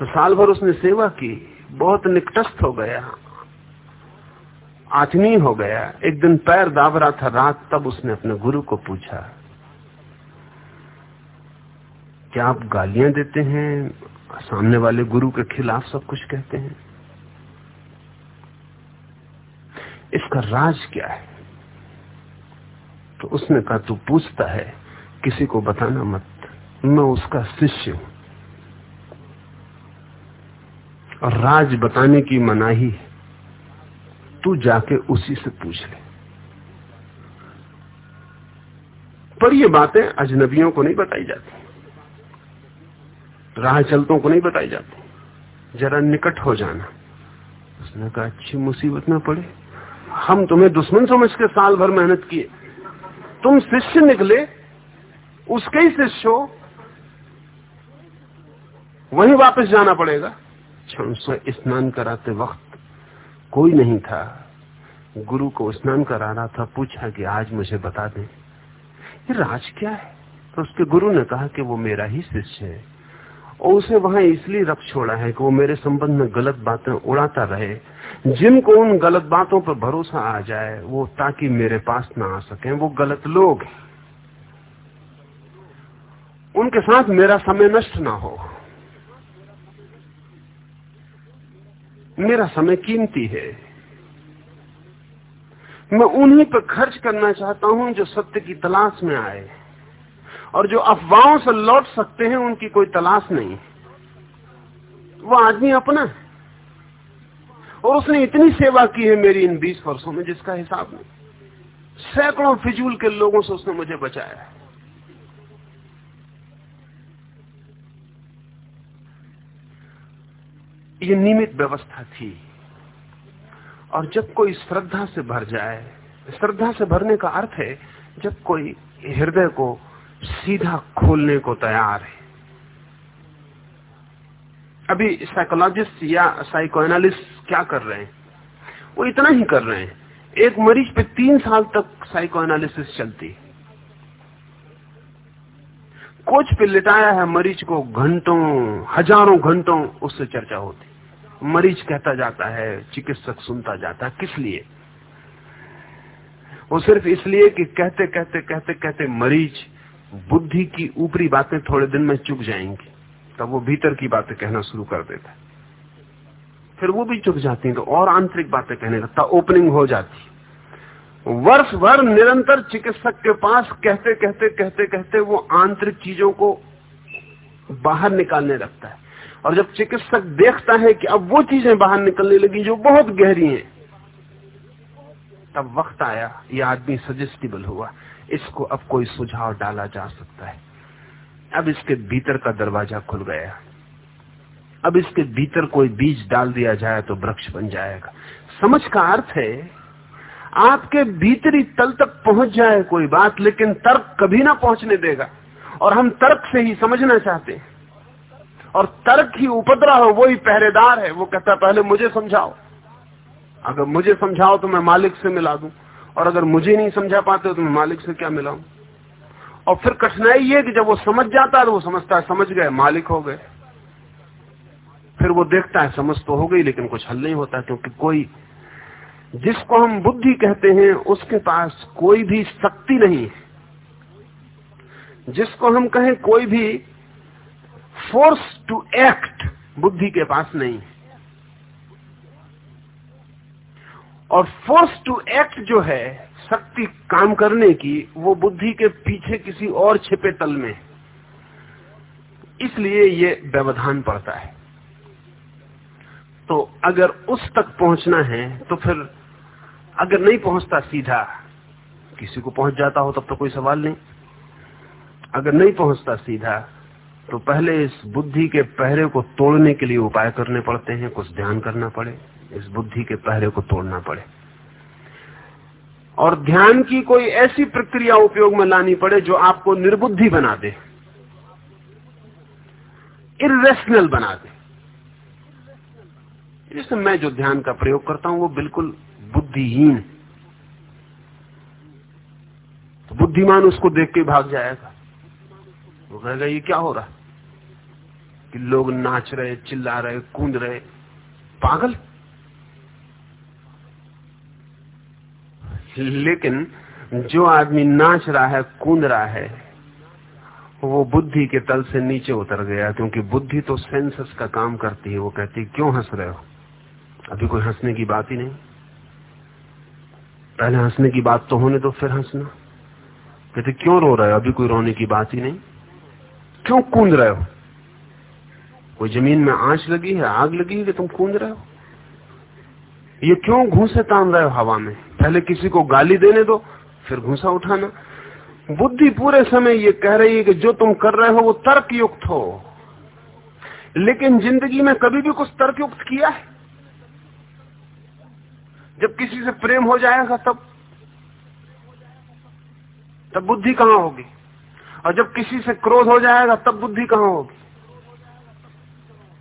तो साल भर उसने सेवा की, बहुत निकटस्थ हो गया आचनी हो गया। एक दिन पैर दाब रहा था रात, तब उसने अपने गुरु को पूछा, क्या आप गालियाँ देते हैं? सामने वाले गुरु के खिलाफ सब कुछ कहते हैं। इसका राज क्या है? तो उसने कहा, तू पूछता है, किसी को बताना मत। मैं उसका शिष्य हूँ और राज बताने की मनाही है, तू जाके उसी से पूछ ले। पर ये बातें अजनबियों को नहीं बताई जाती राह चलतों को नहीं बताई जाती। जरा निकट हो जाना। उसने कहा, अच्छी मुसीबत में पड़े। हम तुम्हें दुश्मन समझ के साल भर मेहनत किए। तुम शिष्य निकले, उसके ही शिष्य हो। वहीं वापस जाना पड़ेगा। क्षण से स्नान कराते वक्त कोई नहीं था। गुरु को स्नान करा रहा था, पूछा कि आज मुझे बता दें, ये राज क्या है? तो उसके गुरु ने कहा कि वो मेरा ही शिष्य है। और उसे वहाँ इसलिए रख छोड़ा है कि वो मेरे संबंध में गलत बातें उड़ाता रहे। जिनको उन गलत बातों पर भरोसा आ जाए, वो ताकि मेरे पास ना आ सके, वो गलत लोग उनके साथ मेरा समय नष्ट ना हो। मेरा समय कीमती है। मैं उन्हीं पर खर्च करना चाहता हूँ जो सत्य की तलाश में आए और जो अफवाहों से लौट सकते हैं, उनकी कोई तलाश नहीं। वो आदमी अपना है और उसने इतनी सेवा की है मेरी इन बीस वर्षों में जिसका हिसाब नहीं। सैकड़ों फिजूल के लोगों से उसने मुझे बचाया है। ये नियमित व्यवस्था थी। और जब कोई श्रद्धा से भर जाए, श्रद्धा से भरने का अर्थ है, जब कोई हृदय को सीधा खोलने को तैयार है। अभी साइकोलॉजिस्ट या साइकोएनालिस्ट क्या कर रहे हैं? वो इतना ही कर रहे हैं। एक मरीज़ पे तीन साल तक साइकोएनालिसिस चलती। कोच पे लिटाया है मरीज़ को घंटों, हज़ारों घंटों उससे चर्चा होती। मरीज़ कहता जाता है, चिकित्सक सुनता जाता है, किस लिए? वो सिर्फ़ इसलिए कि कहते कहते कहते कहते मरीज़ बुद्धि की ऊपरी बातें थोड़े दिन में चुक जाएँगी। तब वो भीतर की बातें कहना शुरू कर देता फिर वो भी चुक जाती है तो और आंतरिक बातें कहने लगता ओपनिंग हो जाती वर्ष भर निरंतर चिकित्सक के पास कहते कहते कहते कहते वो आंतरिक चीज़ों को बाहर निकालने लगता है। और जब चिकित्सक देखता है कि अब वो चीज़ें बाहर निकलने लगी जो बहुत गहरी हैं, तब वक्त आया, ये आदमी सजेस्टिबल हुआ, इसको अब कोई सुझाव डाला जा सकता है। अब इसके भीतर का दरवाज़ा खुल गया। अब इसके भीतर कोई बीज डाल दिया जाए तो वृक्ष बन जाएगा। समझ का अर्थ है, आपके भीतरी तल तक पहुँच जाए कोई बात, लेकिन तर्क कभी ना पहुँचने देगा। और हम तर्क से ही समझना चाहते हैं। और तर्क ही उपद्रव हो वो ही पहरेदार है। वो कहता है, पहले मुझे समझाओ। अगर मुझे समझाओ तो मैं मालिक से मिला दूँ। और अगर मुझे नहीं समझा पाते तो मैं मालिक से क्या मिलाऊं? और फिर कठिनाई ये कि जब वो समझ जाता है तो वो समझता है, समझ गए, मालिक हो गए। फिर वो देखता है, समझ तो हो गई, लेकिन कुछ हल नहीं होता, क्योंकि कोई जिसको हम बुद्धि कहते हैं, उसके पास कोई भी शक्ति नहीं है। जिसको हम कहें कोई भी फोर्स टू एक्ट बुद्धि के पास नहीं और फोर्स टू एक्ट जो है, शक्ति काम करने की, वो बुद्धि के पीछे किसी और छिपे तल में इसलिए ये व्यवधान पड़ता है। तो अगर उस तक पहुँचना है तो फिर अगर नहीं पहुँचता सीधा, किसी को पहुँच जाता हो तब तो कोई सवाल नहीं। अगर नहीं पहुँचता सीधा तो पहले इस बुद्धि के पहरे को तोड़ने के लिए उपाय करने पड़ते हैं, कुछ ध्यान करना पड़े, इस बुद्धि के पहरे को तोड़ना पड़े। और ध्यान की कोई ऐसी प्रक्रिया उपयोग में लानी पड़े जो आपको निर्बुद्धि बना दे इरेशनल बना दे। जैसे मैं जो ध्यान का प्रयोग करता हूँ, वो बिल्कुल बुद्धिहीन। तो बुद्धिमान उसको देख के भाग जाएगा। वो कहेगा, ये क्या हो रहा कि लोग नाच रहे, चिल्ला रहे, कूद रहे। पागल? लेकिन जो आदमी नाच रहा है, कूद रहा है, वो बुद्धि के तल से नीचे उतर गया, क्योंकि बुद्धि तो सेंसस का काम करती है। वो कहती है, क्यों हंस रहे हो? अभी कोई हंसने की बात ही नहीं। पहले हंसने की बात तो होने दो, फिर हंसना। कहते, क्यों रो रहे हो? अभी कोई रोने की बात ही नहीं। क्यों कूद रहे हो? कोई ज़मीन में आँच लगी है, आग लगी है कि तुम कूद रहे हो? ये क्यों घूसे तान रहे हो हवा में? पहले किसी को गाली देने दो, फिर घूसा उठाना। बुद्धि पूरे समय ये कह रही है कि जो तुम कर रहे हो वो तर्क युक्त हो। लेकिन ज़िंदगी में कभी भी कुछ तर्क युक्त किया है? जब किसी से प्रेम हो जाएगा तब? तब बुद्धि कहाँ होगी? और जब किसी से क्रोध हो जाएगा तब बुद्धि कहाँ होगी?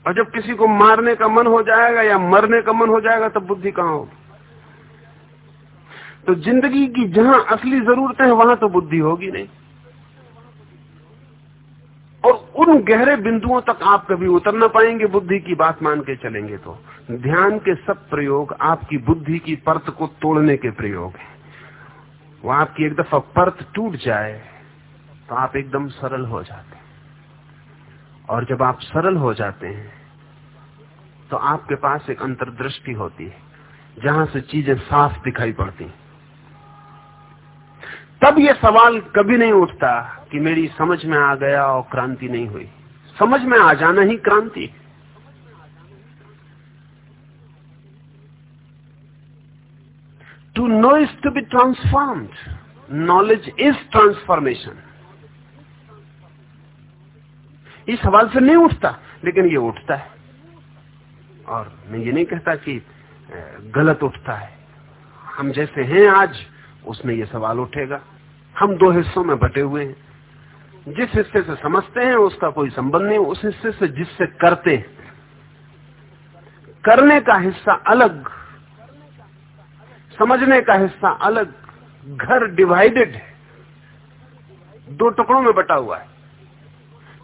और जब किसी को मारने का मन हो जाएगा या मरने का मन हो जाएगा, तब बुद्धि कहाँ होगी? तो ज़िंदगी की जहाँ असली जरूरतें हैं, वहाँ तो बुद्धि होगी नहीं। और उन गहरे बिंदुओं तक आप कभी उतर ना पाएँगे, बुद्धि की बात मान के चलेंगे तो। ध्यान के सब प्रयोग आपकी बुद्धि की परत को तोड़ने के प्रयोग हैं। वो आपकी एक दफ़ा परत टूट जाए तो आप एकदम सरल हो जाते और जब आप सरल हो जाते हैं तो आपके पास एक अंतर्दृष्टि होती है, जहाँ से चीज़ें साफ़ दिखाई पड़ती तब यह सवाल कभी नहीं उठता कि मेरी समझ में आ गया और क्रांति नहीं हुई। समझ में आ जाना ही क्रांति। To know is to be transformed knowledge is transformation इस सवाल से नहीं उठता, लेकिन ये उठता है। और मैं ये नहीं कहता कि गलत उठता है। हम जैसे हैं आज, उसमें ये सवाल उठेगा। हम दो हिस्सों में बटे हुए हैं। जिस हिस्से से समझते हैं, उसका कोई संबंध नहीं, उस हिस्से से जिससे करते हैं। करने का हिस्सा अलग, समझने का हिस्सा अलग, घर डिवाइडेड है। दो टुकड़ों में बटा हुआ है।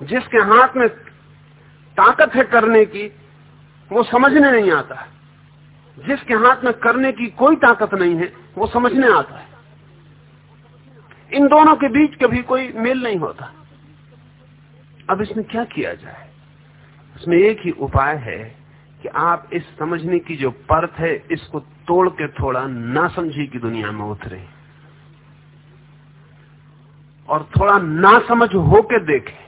जिसके हाथ में ताकत है करने की, वो समझने नहीं आता है। जिसके हाथ में करने की कोई ताकत नहीं है, वो समझने आता है। इन दोनों के बीच कभी कोई मेल नहीं होता। अब इसमें क्या किया जाए? इसमें एक ही उपाय है कि आप इस समझने की जो परत है, इसको तोड़ के थोड़ा ना समझी की दुनिया में उतरे। और थोड़ा ना समझ होके देखें।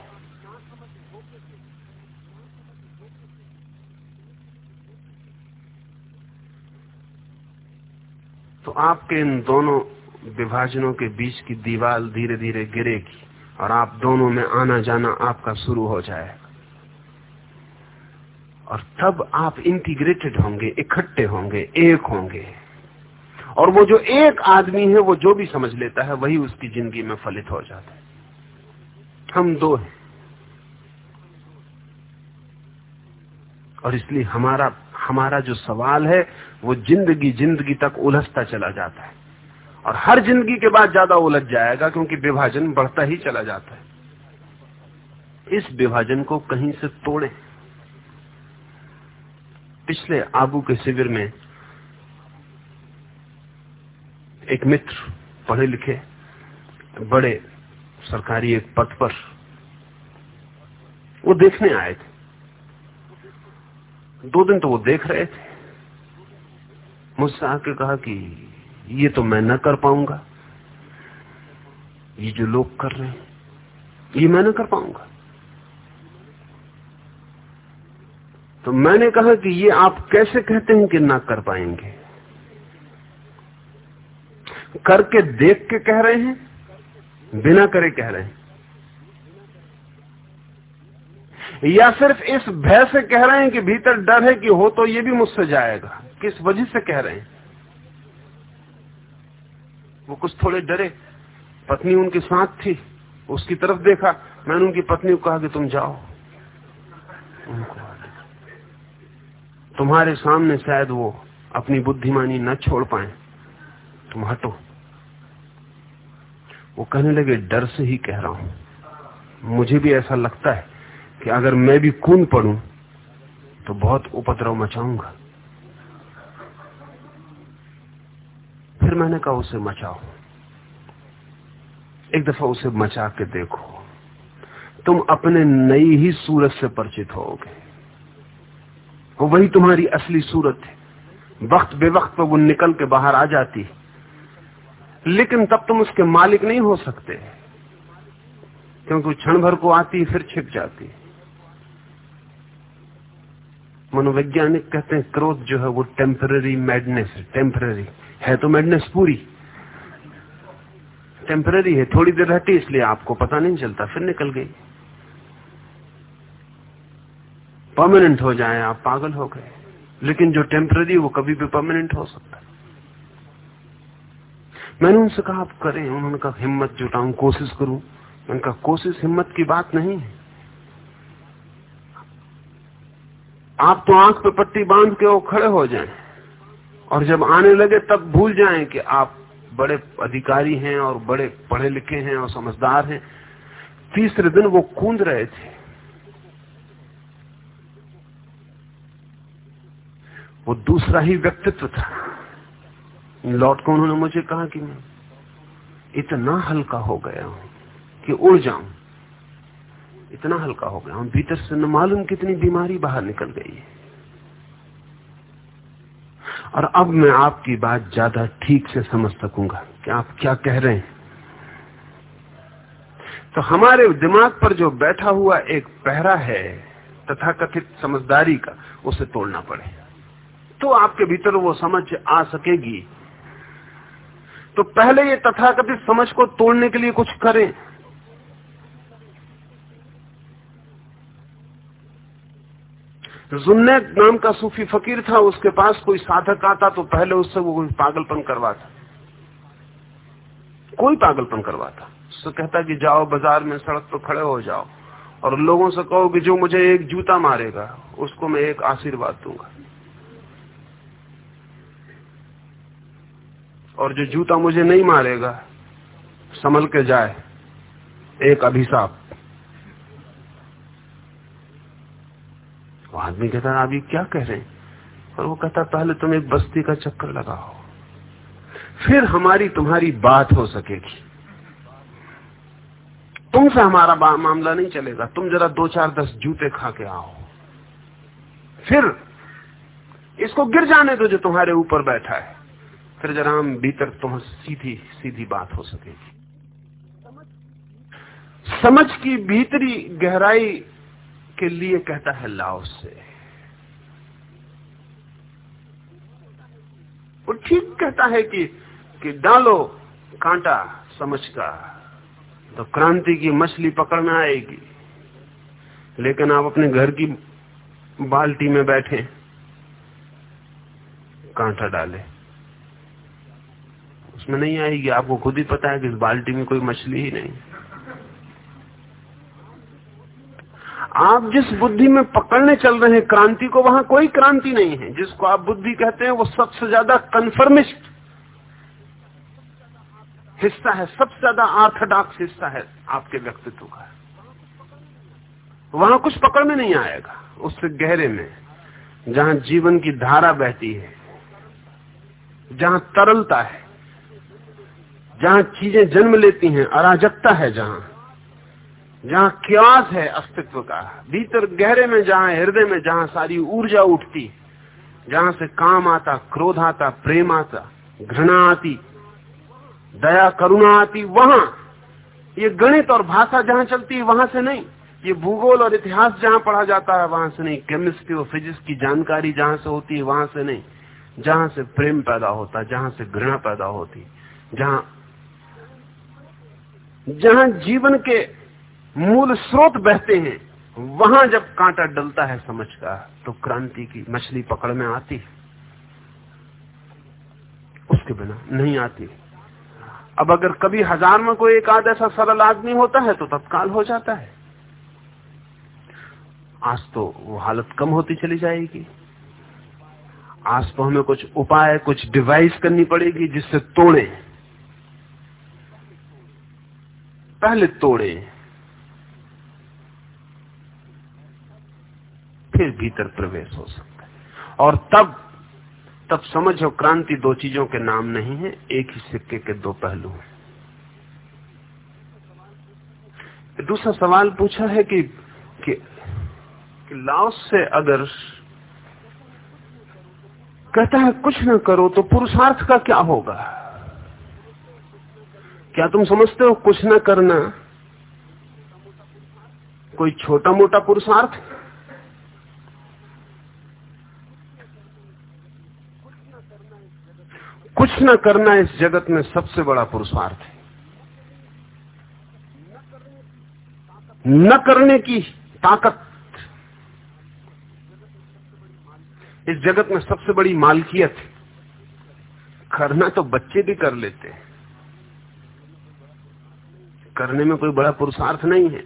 तो आपके इन दोनों विभाजनों के बीच की दीवार धीरे धीरे गिरेगी और आप दोनों में आना जाना आपका शुरू हो जाएगा। और तब आप इंटीग्रेटेड होंगे, इकट्ठे होंगे, एक होंगे। और वो जो एक आदमी है, वो जो भी समझ लेता है, वही उसकी ज़िंदगी में फलित हो जाता है। हम दो हैं। और इसलिए हमारा हमारा जो सवाल है, वो ज़िंदगी ज़िंदगी तक उलझता चला जाता है। और हर ज़िंदगी के बाद ज़्यादा उलझ जाएगा, क्योंकि विभाजन बढ़ता ही चला जाता है। इस विभाजन को कहीं से तोड़े। पिछले आबू के शिविर में एक मित्र पढ़े लिखे बड़े सरकारी एक पद पर, वो देखने आए थे। दो दिन तो वो देख रहे थे। मुझसे आके कहा कि ये तो मैं न कर पाऊँगा। ये जो लोग कर रहे हैं, ये मैं न कर पाऊँगा। तो मैंने कहा कि ये आप कैसे कहते हैं कि ना कर पाएँगे? करके देख के कह रहे हैं, बिना करे कह रहे हैं। या सिर्फ़ इस भय से कह रहे हैं कि भीतर डर है कि हो तो ये भी मुझसे जाएगा। किस वजह से कह रहे हैं? वो कुछ थोड़े डरे। पत्नी उनके साथ थी, उसकी तरफ़ देखा। मैंने उनकी पत्नी को कहा कि तुम जाओ। तुम्हारे सामने शायद वो अपनी बुद्धिमानी न छोड़ पाए। तुम हटो। वो कहने लगे, डर से ही कह रहा हूँ। मुझे भी ऐसा लगता है। कि अगर मैं भी कून पड़ू तो बहुत उपद्रव मचाऊँगा। फिर मैंने कहा, उसे मचाओ। एक दफ़ा उसे मचा के देखो। तुम अपने नई ही सूरत से परिचित होगे। वो वही तुम्हारी असली सूरत है। वक्त बेवक्त पर वो निकल के बाहर आ जाती लेकिन तब तुम उसके मालिक नहीं हो सकते। क्योंकि क्षण भर को आती फिर छिप जाती मनोवैज्ञानिक कहते हैं, क्रोध जो है वो टेम्पररी मैडनेस है टेम्पररी है तो मैडनेस पूरी। टेम्पररी है, थोड़ी देर रहती इसलिए आपको पता नहीं चलता, फिर निकल गई। परमानेंट हो जाए, आप पागल हो गए। लेकिन जो टेम्पररी वो कभी भी परमानेंट हो सकता मैंने उनसे कहा, आप करें। उन्होंने कहा, हिम्मत जुटाऊं, कोशिश करूँ। मैंने कहा, कोशिश हिम्मत की बात नहीं है। आप तो आँख पे पट्टी बाँध के वो खड़े हो जाएँ। और जब आने लगे, तब भूल जाएँ कि आप बड़े अधिकारी हैं और बड़े पढ़े लिखे हैं और समझदार हैं। तीसरे दिन वो कूद रहे थे। वो दूसरा ही व्यक्तित्व था। लौट को उन्होंने मुझे कहा कि मैं इतना हल्का हो गया हूँ कि उड़ जाऊँ। इतना हल्का हो गया। हम भीतर से न मालूम कितनी बीमारी बाहर निकल गई है। और अब मैं आपकी बात ज़्यादा ठीक से समझ सकूँगा कि आप क्या कह रहे हैं। तो हमारे दिमाग पर जो बैठा हुआ एक पहरा है तथा कथित समझदारी का, उसे तोड़ना पड़े। तो आपके भीतर वो समझ आ सकेगी। तो पहले ये तथाकथित समझ को तोड़ने के लिए कुछ करें। जुन्नैद नाम का सूफी फकीर था, उसके पास कोई साधक आता तो पहले उससे वो कोई पागलपन करवाता। कोई पागलपन करवाता। उससे कहता कि जाओ बाज़ार में, सड़क पर खड़े हो जाओ। और लोगों से कहो कि जो मुझे एक जूता मारेगा, उसको मैं एक आशीर्वाद दूँगा। और जो जूता मुझे नहीं मारेगा, संभल के जाए, एक अभिशाप। आदमी कहता है अभी क्या कह रहे हैं? और वो कहता, पहले तुम एक बस्ती का चक्कर लगाओ, फिर हमारी तुम्हारी बात हो सकेगी। तुमसे हमारा मामला नहीं चलेगा। तुम जरा दो चार दस जूते खा के आओ। फिर इसको गिर जाने दो जो तुम्हारे ऊपर बैठा है। फिर जरा हम भीतर तुम सीधी सीधी बात हो सकेगी। समझ की भीतरी गहराई के लिए कहता है, लाओ से वो ठीक कहता है कि कि डालो कांटा समझ का तो क्रांति की मछली पकड़ना आएगी। लेकिन आप अपने घर की बाल्टी में बैठे, कांटा डाले। उसमें नहीं आएगी। आपको खुद ही पता है कि इस बाल्टी में कोई मछली ही नहीं। आप जिस बुद्धि में पकड़ने चल रहे हैं, क्रांति को, वहाँ कोई क्रांति नहीं है। जिसको आप बुद्धि कहते हैं, वो सबसे ज़्यादा कन्फर्मिस्ट हिस्सा है, सबसे ज़्यादा ऑर्थोडॉक्स हिस्सा है आपके व्यक्तित्व का। वहाँ कुछ पकड़ में नहीं आएगा, उससे गहरे में, जहाँ जीवन की धारा बहती है, जहाँ तरलता है, जहाँ चीज़ें जन्म लेती हैं, अराजकता है जहाँ। जहाँ क्यास है अस्तित्व का, भीतर गहरे में जहाँ, हृदय में जहाँ सारी ऊर्जा उठती, जहाँ से काम आता, क्रोध आता, प्रेम आता, घृणा आती, दया, करुणा आती, वहाँ। ये गणित और भाषा जहाँ चलती है, वहाँ से नहीं। ये भूगोल और इतिहास जहाँ पढ़ा जाता है, वहाँ से नहीं। केमिस्ट्री और फिजिक्स की जानकारी जहाँ से होती है, वहाँ से नहीं। जहाँ से प्रेम पैदा होता, जहाँ से घृणा पैदा होती, जहाँ जहाँ जीवन के मूल स्रोत बहते हैं। वहाँ जब कांटा डलता है समझ का तो क्रांति की मछली पकड़ में आती है। उसके बिना नहीं आती। अब अगर कभी हज़ार में कोई एक आध ऐसा सरल आदमी होता है तो तत्काल हो जाता है। आज तो वो हालत कम होती चली जाएगी। आज तो हमें कुछ उपाय, कुछ डिवाइस करनी पड़ेगी जिससे तोड़े। पहले तोड़े। फिर भीतर प्रवेश हो सकता है। और तब तब समझ समझो क्रांति दो चीज़ों के नाम नहीं है एक ही सिक्के के दो पहलू हैं। दूसरा सवाल पूछा है कि, कि, कि लाओस से अगर कहता है कुछ ना करो तो पुरुषार्थ का क्या होगा? क्या तुम समझते हो कुछ ना करना कोई छोटा मोटा पुरुषार्थ? कुछ न करना इस जगत में सबसे बड़ा पुरुषार्थ है। न करने की ताकत इस जगत में सबसे बड़ी मालकियत है। करना तो बच्चे भी कर लेते हैं। करने में कोई बड़ा पुरुषार्थ नहीं है।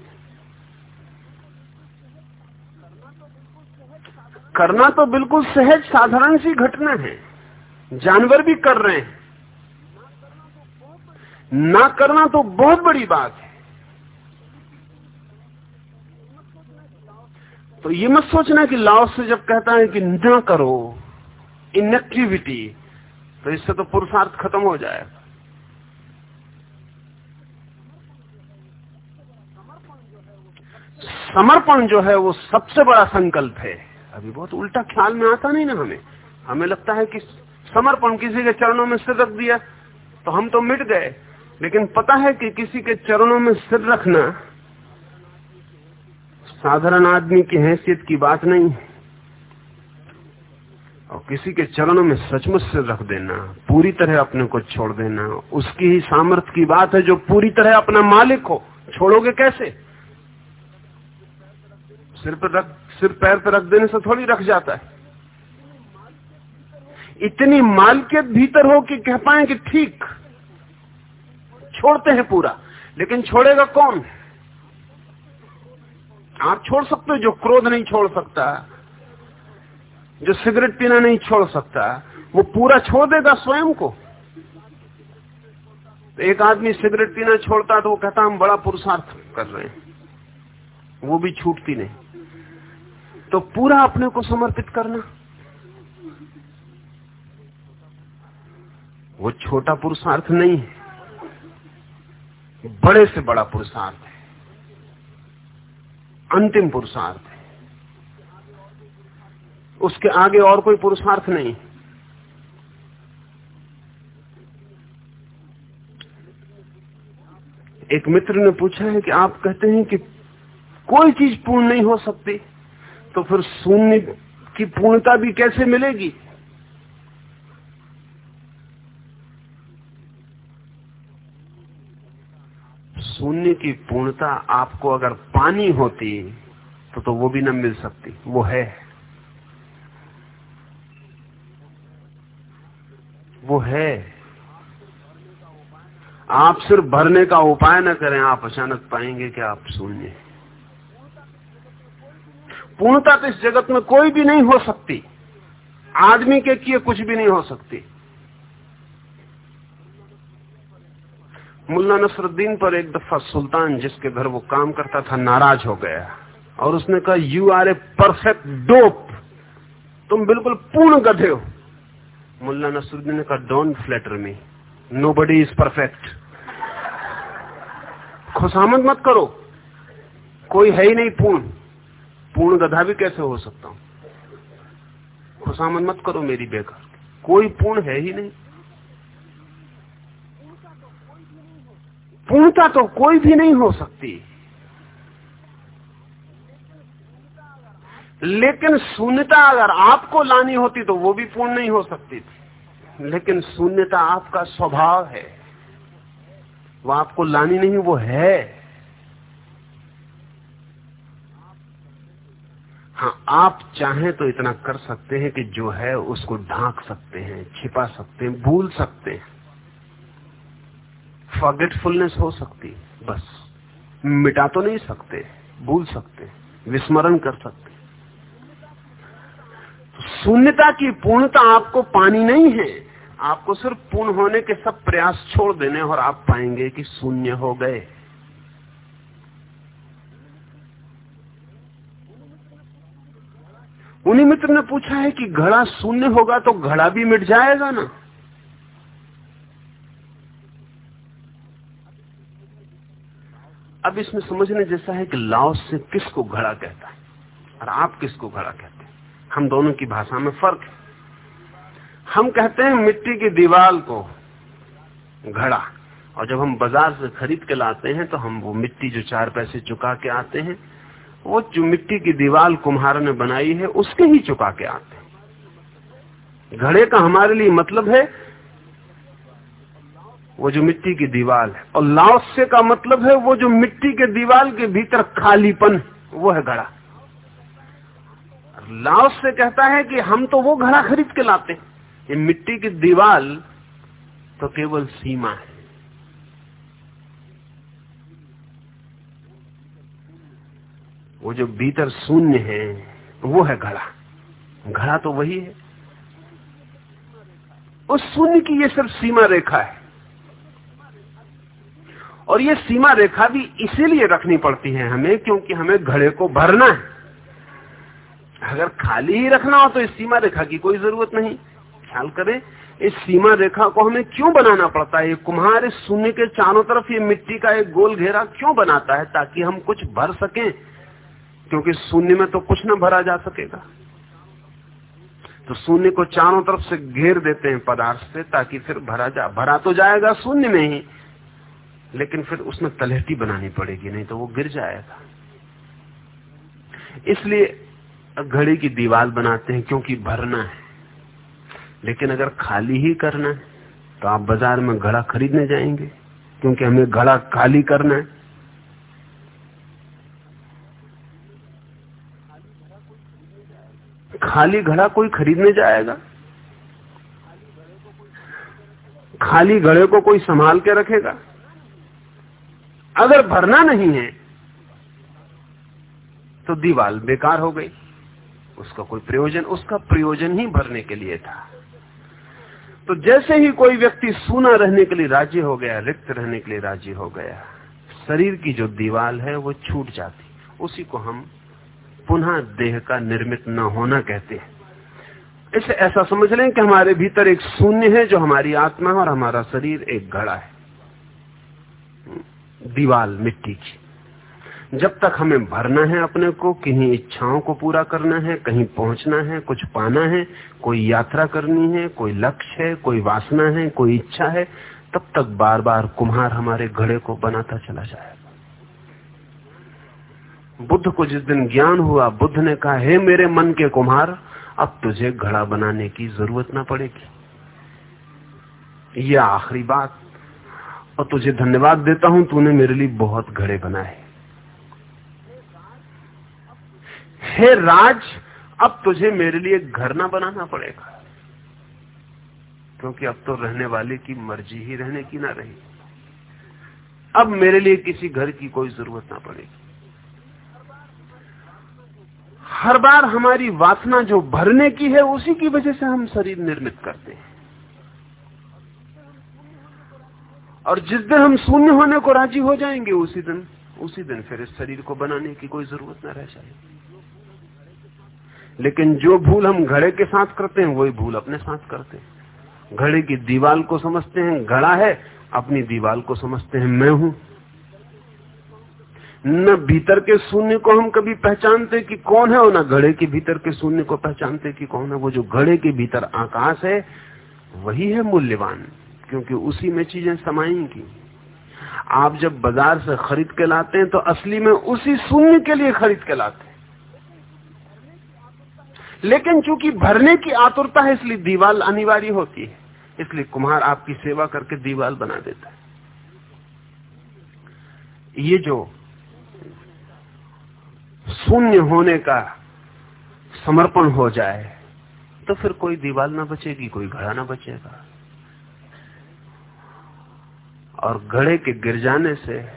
करना तो बिल्कुल सहज साधारण सी घटना है। जानवर भी कर रहे हैं। ना करना तो बहुत बड़ी बात है। तो ये मत सोचना कि लाओ से जब कहता है कि ना करो इनएक्टिविटी तो इससे तो पुरुषार्थ खत्म हो जाएगा। समर्पण जो है वो सबसे बड़ा संकल्प है। अभी बहुत उल्टा ख्याल में आता नहीं ना हमें। हमें लगता है कि समर्पण किसी के चरणों में सिर रख दिया तो हम तो मिट गए। लेकिन पता है कि किसी के चरणों में सिर रखना साधारण आदमी की हैसियत की बात नहीं और किसी के चरणों में सचमुच सिर रख देना, पूरी तरह अपने को छोड़ देना, उसकी ही सामर्थ्य की बात है जो पूरी तरह अपना मालिक हो। छोड़ोगे कैसे? सिर पर रख, सिर पैर पर रख देने से थोड़ी रख जाता है। इतनी मालकियत भीतर हो कि कह पाए कि ठीक। छोड़ते हैं पूरा। लेकिन छोड़ेगा कौन? आप छोड़ सकते हो, जो क्रोध नहीं छोड़ सकता, जो सिगरेट पीना नहीं छोड़ सकता, वो पूरा छोड़ देगा स्वयं को। तो एक आदमी सिगरेट पीना छोड़ता तो वो कहता, हम बड़ा पुरुषार्थ कर रहे हैं। वो भी छूटती नहीं। तो पूरा अपने को समर्पित करना। वो छोटा पुरुषार्थ नहीं है। बड़े से बड़ा पुरुषार्थ है। अंतिम पुरुषार्थ है। उसके आगे और कोई पुरुषार्थ नहीं। एक मित्र ने पूछा है कि आप कहते हैं कि कोई चीज़ पूर्ण नहीं हो सकती तो फिर शून्य की पूर्णता भी कैसे मिलेगी? शून्य की पूर्णता आपको अगर पानी होती तो तो वो भी न मिल सकती, वो है। वो है। आप सिर्फ़ भरने का उपाय न करें, आप अचानक पाएँगे कि आप शून्य पूर्णता तो इस जगत में कोई भी नहीं हो सकती। आदमी के किए कुछ भी नहीं हो सकती। मुल्ला नसरुद्दीन पर एक दफ़ा सुल्तान जिसके घर वो काम करता था, नाराज़ हो गया। और उसने कहा you are a perfect dope तुम बिल्कुल पूर्ण गधे हो. मुल्ला नसरुद्दीन ने कहा don't flatter me nobody is perfect खुशामद मत करो। कोई है ही नहीं पूर्ण। पूर्ण गधा भी कैसे हो सकता हूँ? खुशामद मत करो मेरी बेकार। कोई पूर्ण है ही नहीं। पूर्णता तो कोई भी नहीं हो सकती। लेकिन शून्यता अगर आपको लानी होती तो वो भी पूर्ण नहीं हो सकती थी। लेकिन शून्यता आपका स्वभाव है। वो आपको लानी नहीं, वो है। हाँ आप चाहें तो इतना कर सकते हैं कि जो है उसको ढांक सकते हैं, छिपा सकते हैं, भूल सकते हैं। फॉरगेटफुलनेस हो सकती, बस। मिटा तो नहीं सकते, भूल सकते, विस्मरण कर सकते। शून्यता की पूर्णता आपको पानी नहीं है। आपको सिर्फ़ पूर्ण होने के सब प्रयास छोड़ देने और आप पाएँगे कि शून्य हो गए। उन्हीं मित्र ने पूछा है कि घड़ा शून्य होगा तो घड़ा भी मिट जाएगा ना? अब इसमें समझने जैसा है कि लाओस से किसको घड़ा कहता है? और आप किसको घड़ा कहते हैं? हम दोनों की भाषा में फ़र्क है। हम कहते हैं मिट्टी की दीवार को घड़ा। और जब हम बाज़ार से खरीद के लाते हैं तो हम वो मिट्टी जो चार पैसे चुका के आते हैं, वो जो मिट्टी की दीवार कुम्हार ने बनाई है, उसके ही चुका के आते हैं। घड़े का हमारे लिए मतलब है वो जो मिट्टी की दीवार है। और लाओस्य का मतलब है वो जो मिट्टी के दीवार के भीतर खालीपन, वो है घड़ा। लाओस से कहता है कि हम तो वो घड़ा खरीद के लाते ये मिट्टी की दीवार तो केवल सीमा है। वो जो भीतर शून्य है, वो है घड़ा। घड़ा तो वही है। उस शून्य की ये सिर्फ़ सीमा रेखा है। और ये सीमा रेखा भी इसीलिए रखनी पड़ती है हमें क्योंकि हमें घड़े को भरना है। अगर खाली ही रखना हो तो इस सीमा रेखा की कोई ज़रूरत नहीं। ख्याल करें, इस सीमा रेखा को हमें क्यों बनाना पड़ता है? कुम्हार इस शून्य के चारों तरफ़, ये मिट्टी का एक गोल घेरा क्यों बनाता है ताकि हम कुछ भर सकें? क्योंकि शून्य में तो कुछ न भरा जा सकेगा। तो शून्य को चारों तरफ़ से घेर देते हैं पदार्थ से ताकि फिर भरा जा, भरा तो जाएगा शून्य में ही। लेकिन फिर उसमें तलहटी बनानी पड़ेगी, नहीं तो वो गिर जाएगा। इसलिए घड़ी की दीवार बनाते हैं क्योंकि भरना है। लेकिन अगर खाली ही करना है तो आप बाज़ार में घड़ा खरीदने जाएँगे, क्योंकि हमें घड़ा खाली करना है। खाली घड़ा कोई खरीदने जाएगा? खाली घड़े को कोई संभाल के रखेगा? अगर भरना नहीं है तो दीवाल बेकार हो गई। उसका कोई प्रयोजन, उसका प्रयोजन ही भरने के लिए था। तो जैसे ही कोई व्यक्ति सूना रहने के लिए राज़ी हो गया, रिक्त रहने के लिए राज़ी हो गया, शरीर की जो दीवाल है वो छूट जाती। उसी को हम पुनः देह का निर्मित न होना कहते हैं। इसे ऐसा समझ लें कि हमारे भीतर एक शून्य है जो हमारी आत्मा और हमारा शरीर एक घड़ा है। दीवाल मिट्टी की। जब तक हमें भरना है अपने को, किन्हीं इच्छाओं को पूरा करना है, कहीं पहुँचना है, कुछ पाना है, कोई यात्रा करनी है, कोई लक्ष्य है, कोई वासना है, कोई इच्छा है, तब तक बार बार कुम्हार हमारे घड़े को बनाता चला जाएगा। बुद्ध को जिस दिन ज्ञान हुआ, बुद्ध ने कहा, हे मेरे मन के कुम्हार, अब तुझे घड़ा बनाने की ज़रूरत ना पड़ेगी। यह आखिरी बात और तुझे धन्यवाद देता हूँ, तूने मेरे लिए बहुत घड़े बनाए। हे राज, अब तुझे मेरे लिए घर ना बनाना पड़ेगा। क्योंकि अब तो रहने वाले की मर्ज़ी ही रहने की ना रही। अब मेरे लिए किसी घर की कोई ज़रूरत ना पड़ेगी। हर बार हमारी वासना जो भरने की है, उसी की वजह से हम शरीर निर्मित करते हैं। और जिस दिन हम शून्य होने को राज़ी हो जाएँगे, उसी दिन उसी दिन फिर इस शरीर को बनाने की कोई ज़रूरत ना रह जाएगी लेकिन जो भूल हम घड़े के साथ करते हैं, वही भूल अपने साथ करते हैं। घड़े की दीवाल को समझते हैं, घड़ा है, अपनी दीवाल को समझते हैं, मैं हूँ। न भीतर के शून्य को हम कभी पहचानते कि कौन है, और न घड़े के भीतर के शून्य को पहचानते कि कौन है। वो जो घड़े के भीतर आकाश है, वही है मूल्यवान। क्योंकि उसी में चीज़ें समाएँगी। आप जब बाज़ार से खरीद के लाते हैं तो असली में उसी शून्य के लिए खरीद के लाते हैं। लेकिन चूँकि भरने की आतुरता है, इसलिए दीवाल अनिवार्य होती है। इसलिए कुम्हार आपकी सेवा करके दीवाल बना देता है। ये जो शून्य होने का समर्पण हो जाए तो फिर कोई दीवाल ना बचेगी, कोई घड़ा ना बचेगा। और घड़े के गिर जाने से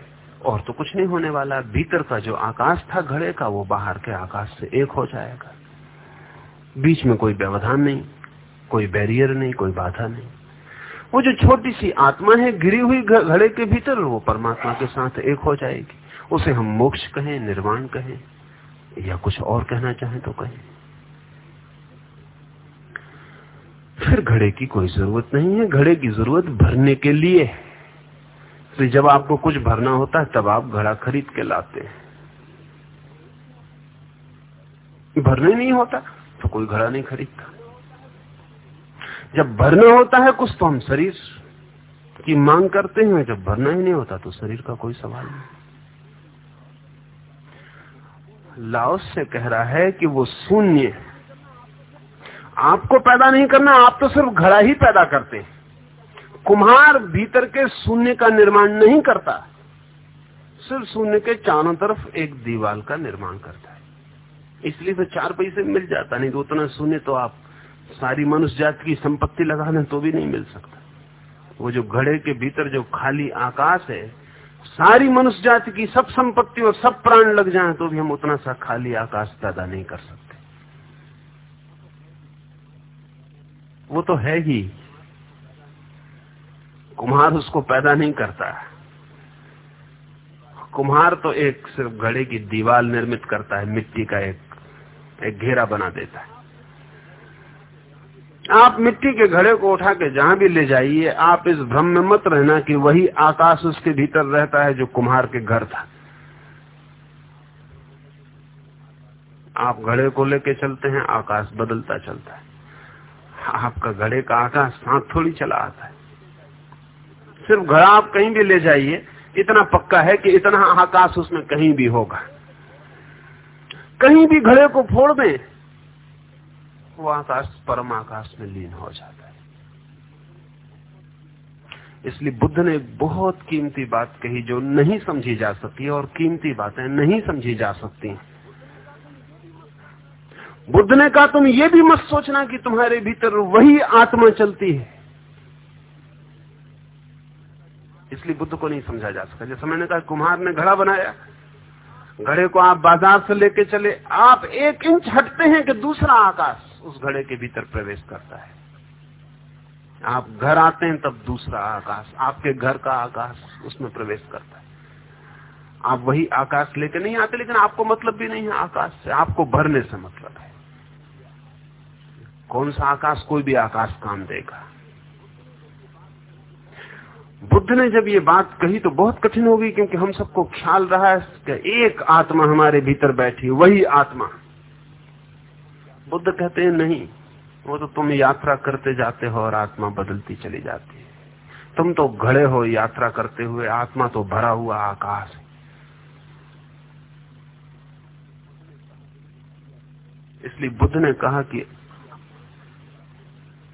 और तो कुछ नहीं होने वाला। भीतर का जो आकाश था घड़े का, वो बाहर के आकाश से एक हो जाएगा। बीच में कोई व्यवधान नहीं, कोई बैरियर नहीं, कोई बाधा नहीं। वो जो छोटी सी आत्मा है गिरी हुई घड़े के भीतर, वो परमात्मा के साथ एक हो जाएगी। उसे हम मोक्ष कहें, निर्वाण कहें, या कुछ और कहना चाहें तो कहें। फिर घड़े की कोई ज़रूरत नहीं है। घड़े की ज़रूरत भरने के लिए है। तो जब आपको कुछ भरना होता है, तब आप घड़ा खरीद के लाते हैं। भरने नहीं होता तो कोई घड़ा नहीं खरीदता। जब भरना होता है कुछ तो हम शरीर की मांग करते हैं, जब भरना ही नहीं होता तो शरीर का कोई सवाल नहीं। लाओस से कह रहा है कि वो शून्य आपको पैदा नहीं करना, आप तो सिर्फ़ घड़ा ही पैदा करते हैं। कुम्हार भीतर के शून्य का निर्माण नहीं करता, सिर्फ़ शून्य के चारों तरफ़ एक दीवाल का निर्माण करता है। इसलिए तो चार पैसे मिल जाता, नहीं तो उतना शून्य तो आप सारी मनुष्य जाति की संपत्ति लगा दें तो भी नहीं मिल सकता। वो जो घड़े के भीतर जो खाली आकाश है, सारी मनुष्य जाति की सब संपत्ति और सब प्राण लग जाए तो भी हम उतना सा खाली आकाश पैदा नहीं कर सकते। वो तो है ही। कुम्हार उसको पैदा नहीं करता कुम्हार तो एक सिर्फ़ घड़े की दीवार निर्मित करता है, मिट्टी का एक एक घेरा बना देता है। आप मिट्टी के घड़े को उठा के जहाँ भी ले जाइए, आप इस भ्रम में मत रहना कि वही आकाश उसके भीतर रहता है जो कुम्हार के घर था। आप घड़े को लेके चलते हैं, आकाश बदलता चलता है। आपका घड़े का आकाश साथ थोड़ी चला आता है। सिर्फ़ घड़ा आप कहीं भी ले जाइए, इतना पक्का है कि इतना आकाश उसमें कहीं भी होगा। कहीं भी घड़े को फोड़ दें, वो आकाश परम आकाश में लीन हो जाता है। इसलिए बुद्ध ने बहुत कीमती बात कही जो नहीं समझी जा सकती और कीमती बातें नहीं समझी जा सकती बुद्ध ने कहा, तुम ये भी मत सोचना कि तुम्हारे भीतर वही आत्मा चलती है। इसलिए बुद्ध को नहीं समझा जा सका। जैसे मैंने कहा, कुम्हार ने घड़ा बनाया। घड़े को आप बाज़ार से लेके चले। आप एक इंच हटते हैं कि दूसरा आकाश उस घड़े के भीतर प्रवेश करता है। आप घर आते हैं, तब दूसरा आकाश, आपके घर का आकाश उसमें प्रवेश करता है। आप वही आकाश लेके नहीं आते, लेकिन आपको मतलब भी नहीं है आकाश से। आपको भरने से मतलब है। कौन सा आकाश कोई भी आकाश काम देगा। बुद्ध ने जब ये बात कही तो बहुत कठिन होगी क्योंकि हम सबको ख्याल रहा है कि एक आत्मा हमारे भीतर बैठी, वही आत्मा। बुद्ध कहते हैं, नहीं, वो तो तुम यात्रा करते जाते हो और आत्मा बदलती चली जाती है। तुम तो घड़े हो यात्रा करते हुए, आत्मा तो भरा हुआ आकाश है। इसलिए बुद्ध ने कहा कि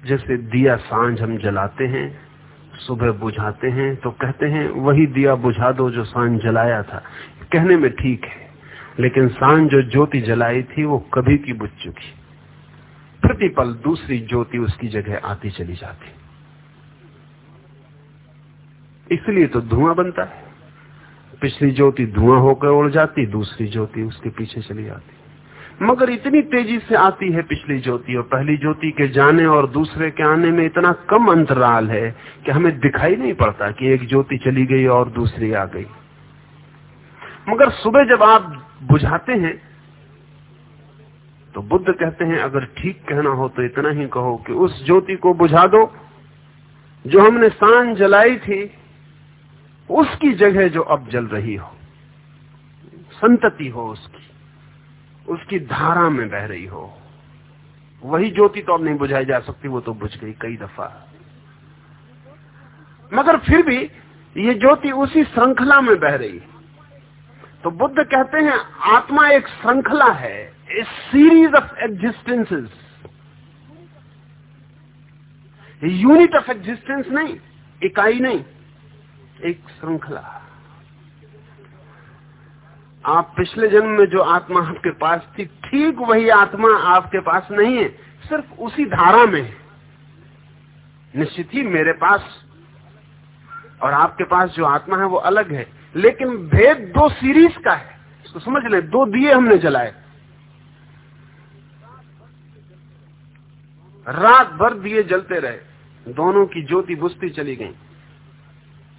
जैसे दिया साँझ हम जलाते हैं सुबह बुझाते हैं तो कहते हैं, वही दिया बुझा दो जो साँझ जलाया था। कहने में ठीक है, लेकिन साँझ जो ज्योति जलाई थी, वो कभी की बुझ चुकी। प्रतिपल दूसरी ज्योति उसकी जगह आती चली जाती। इसलिए तो धुआँ बनता है। पिछली ज्योति धुआँ होकर उड़ जाती, दूसरी ज्योति उसके पीछे चली जाती। मगर इतनी तेज़ी से आती है पिछली ज्योति और पहली ज्योति के जाने और दूसरे के आने में इतना कम अंतराल है कि हमें दिखाई नहीं पड़ता कि एक ज्योति चली गई और दूसरी आ गई। मगर सुबह जब आप बुझाते हैं तो बुद्ध कहते हैं, अगर ठीक कहना हो तो इतना ही कहो कि उस ज्योति को बुझा दो, जो हमने साँझ जलाई थी, उसकी जगह जो अब जल रही हो, संतति हो उसकी। उसकी धारा में बह रही हो। वही ज्योति तो अब नहीं बुझाई जा सकती, वो तो बुझ गई कई दफ़ा। मगर फिर भी ये ज्योति उसी श्रृंखला में बह रही। तो बुद्ध कहते हैं, आत्मा एक श्रृंखला है a series of existences unit of existence नहीं, इकाई नहीं, एक श्रृंखला। आप पिछले जन्म में जो आत्मा आपके पास थी, ठीक वही आत्मा आपके पास नहीं है, सिर्फ़ उसी धारा में है। निश्चित ही मेरे पास और आपके पास जो आत्मा है वो अलग है, लेकिन भेद दो सीरीज़ का है। इसको समझ लें, दो दिए हमने जलाए। रात भर दिए जलते रहे, दोनों की ज्योति बुझती चली गई।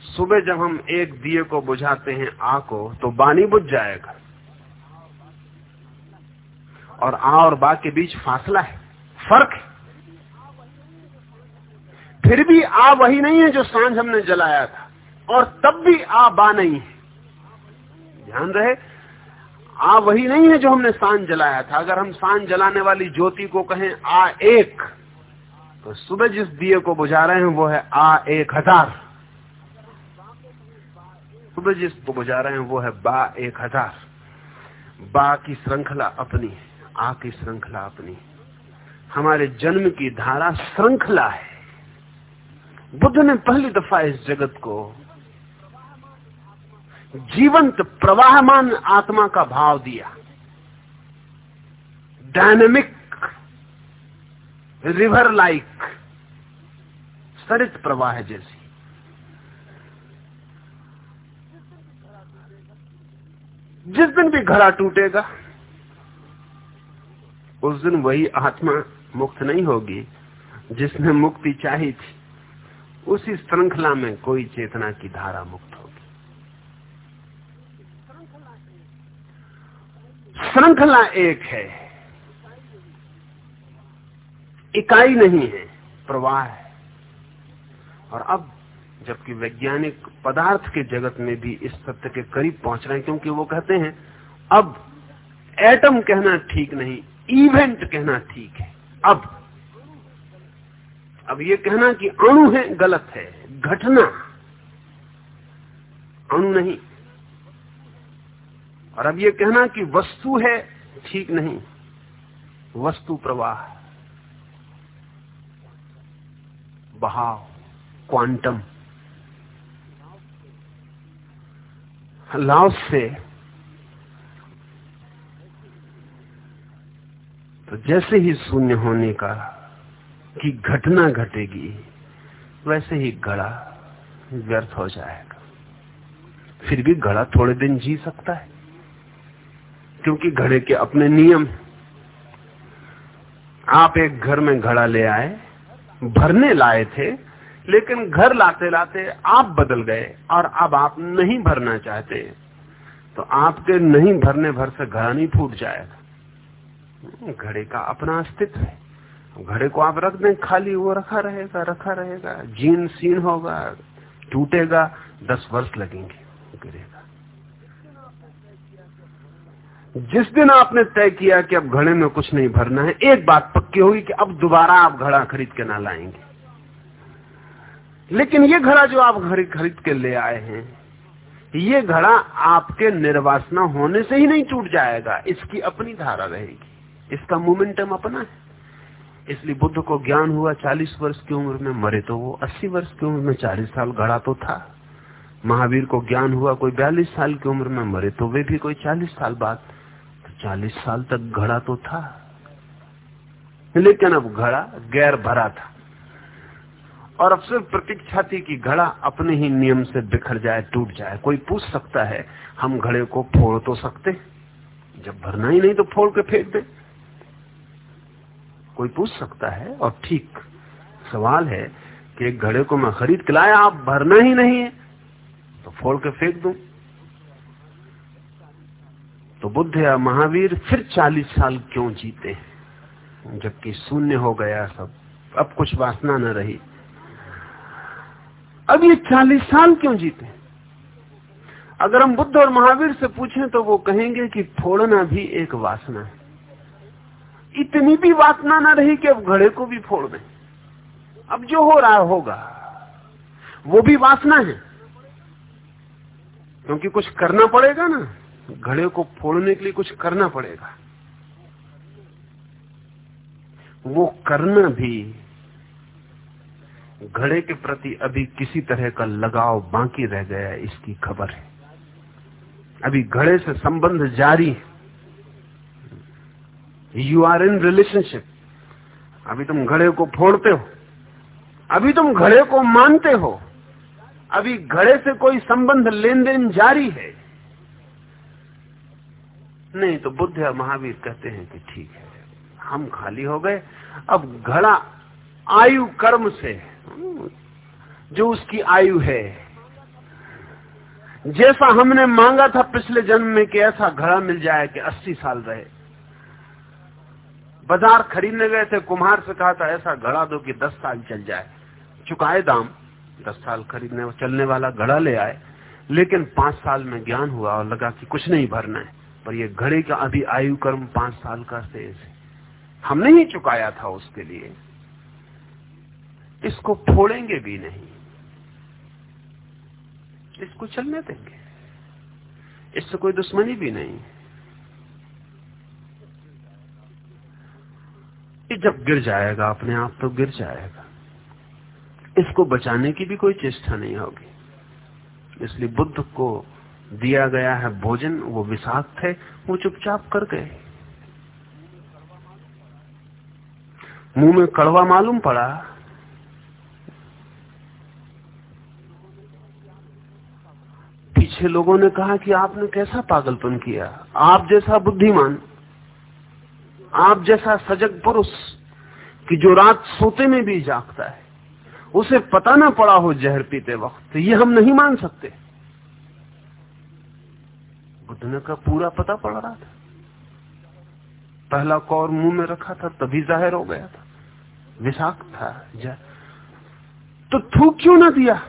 सुबह जब हम एक दिए को बुझाते हैं आ को तो बानी बुझ जाएगा। और आ और बा के बीच फासला है, फ़र्क है। फिर भी आ वही नहीं है जो साँझ हमने जलाया था, और तब भी आ बा नहीं है। ध्यान रहे, आ वही नहीं है जो हमने साँझ जलाया था। अगर हम साँझ जलाने वाली ज्योति को कहें, आ एक तो सुबह जिस दिए को बुझा रहे हैं, वो है आ एक हज़ार। सुबह जिसको बुझा रहे हैं वो है बा एक हज़ार। बा की श्रृंखला अपनी है आ की श्रृंखला अपनी। हमारे जन्म की धारा श्रृंखला है। बुद्ध ने पहली दफ़ा इस जगत को जीवंत प्रवाहमान आत्मा का भाव दिया। डायनेमिक रिवर लाइक सरित प्रवाह जैसी। जिस दिन भी घड़ा टूटेगा, उस दिन वही आत्मा मुक्त नहीं होगी जिसने मुक्ति चाही थी। उसी श्रृंखला में कोई चेतना की धारा मुक्त होगी। श्रृंखला एक है। इकाई नहीं है, प्रवाह है। और अब जबकि वैज्ञानिक पदार्थ के जगत में भी इस सत्य के करीब पहुँच रहे हैं, क्योंकि वो कहते हैं, अब एटम कहना ठीक नहीं, इवेंट कहना ठीक है, अब। अब ये कहना कि अणु है, गलत है, घटना, अणु नहीं। और अब ये कहना कि वस्तु है, ठीक नहीं, वस्तु प्रवाह, बहाव, क्वांटम। लाओस से। तो जैसे ही शून्य होने का की घटना घटेगी, वैसे ही घड़ा व्यर्थ हो जाएगा। फिर भी घड़ा थोड़े दिन जी सकता है, क्योंकि घड़े के अपने नियम आप एक घर में घड़ा ले आए, भरने लाए थे लेकिन घर लाते लाते आप बदल गए और अब आप नहीं भरना चाहते। तो आपके नहीं भरने भर से घड़ा नहीं फूट जाएगा। घड़े का अपना अस्तित्व है। घड़े को आप रख दें, खाली वो रखा रहेगा रखा रहेगा। जीन सीन होगा, टूटेगा, दस वर्ष लगेंगे गिरेगा। जिस दिन आपने तय किया कि अब घड़े में कुछ नहीं भरना है, एक बात पक्की होगी कि अब दोबारा आप घड़ा खरीद के ना लाएँगे। लेकिन ये घड़ा जो आप घर खरीद के ले आए हैं, ये घड़ा आपके निर्वासना होने से ही नहीं टूट जाएगा, इसकी अपनी धारा रहेगी। इसका मोमेंटम अपना है। इसलिए बुद्ध को ज्ञान हुआ 40 वर्ष की उम्र में मरे तो वो 80 वर्ष की उम्र में 40 साल घड़ा तो था। महावीर को ज्ञान हुआ, कोई 42 साल की उम्र में मरे तो वे भी कोई 40 साल बाद। तो 40 साल तक घड़ा तो था। लेकिन अब घड़ा गैर भरा था। और अब सिर्फ़ प्रतीक्षा थी कि घड़ा अपने ही नियम से बिखर जाए, टूट जाए। कोई पूछ सकता है, हम घड़े को फोड़ तो सकते? जब भरना ही नहीं तो फोड़ के फेंक दे। कोई पूछ सकता है, और ठीक सवाल है कि एक घड़े को मैं खरीद के लाया, आप भरना ही नहीं है तो फोड़ के फेंक दू। तो बुद्ध या महावीर फिर चालीस साल क्यों जीते जबकि शून्य हो गया सब। अब कुछ वासना न रही। अब ये चालीस साल क्यों जीते? अगर हम बुद्ध और महावीर से पूछें तो वो कहेंगे कि फोड़ना भी एक वासना है। इतनी भी वासना ना रही कि अब घड़े को भी फोड़ दें। अब जो हो रहा होगा, वो भी वासना है। क्योंकि कुछ करना पड़ेगा ना, घड़े को फोड़ने के लिए कुछ करना पड़ेगा। वो करना भी घड़े के प्रति अभी किसी तरह का लगाव बाकी रह गया है, इसकी खबर है। अभी घड़े से संबंध जारी है। यू आर इन रिलेशनशिप अभी तुम घड़े को फोड़ते हो। अभी तुम घड़े को मानते हो। अभी घड़े से कोई संबंध लेन देन जारी है। नहीं तो बुद्ध या महावीर कहते हैं कि ठीक है, हम खाली हो गए। अब घड़ा आयु कर्म से जो उसकी आयु है। जैसा हमने मांगा था पिछले जन्म में कि ऐसा घड़ा मिल जाए कि 80 साल रहे। बाज़ार खरीदने गए थे, कुम्हार से कहा था, ऐसा घड़ा दो कि 10 साल चल जाए। चुकाए दाम 10 साल खरीदने, चलने वाला घड़ा ले आए। लेकिन पाँच साल में ज्ञान हुआ और लगा कि कुछ नहीं भरना है। पर ये घड़े का अभी आयु कर्म पाँच साल का शेष है। हमने ही चुकाया था उसके लिए। इसको फोड़ेंगे भी नहीं। इसको चलने देंगे। इससे कोई दुश्मनी भी नहीं। जब गिर जाएगा, अपने आप तो गिर जाएगा। इसको बचाने की भी कोई चेष्टा नहीं होगी। इसलिए बुद्ध को दिया गया है भोजन, वो विषाक्त है, वो चुपचाप कर गए। मुँह में कड़वा मालूम पड़ा। पीछे लोगों ने कहा कि आपने कैसा पागलपन किया? आप जैसा बुद्धिमान, आप जैसा सजग पुरुष कि जो रात सोते में भी जागता है, उसे पता ना पड़ा हो जहर पीते वक्त ये हम नहीं मान सकते। बुद्ध ने का पूरा पता पड़ रहा था। पहला कौर मुँह में रखा था, तभी ज़ाहिर हो गया था। विषाक्त था जा तो थूक क्यों ना दिया?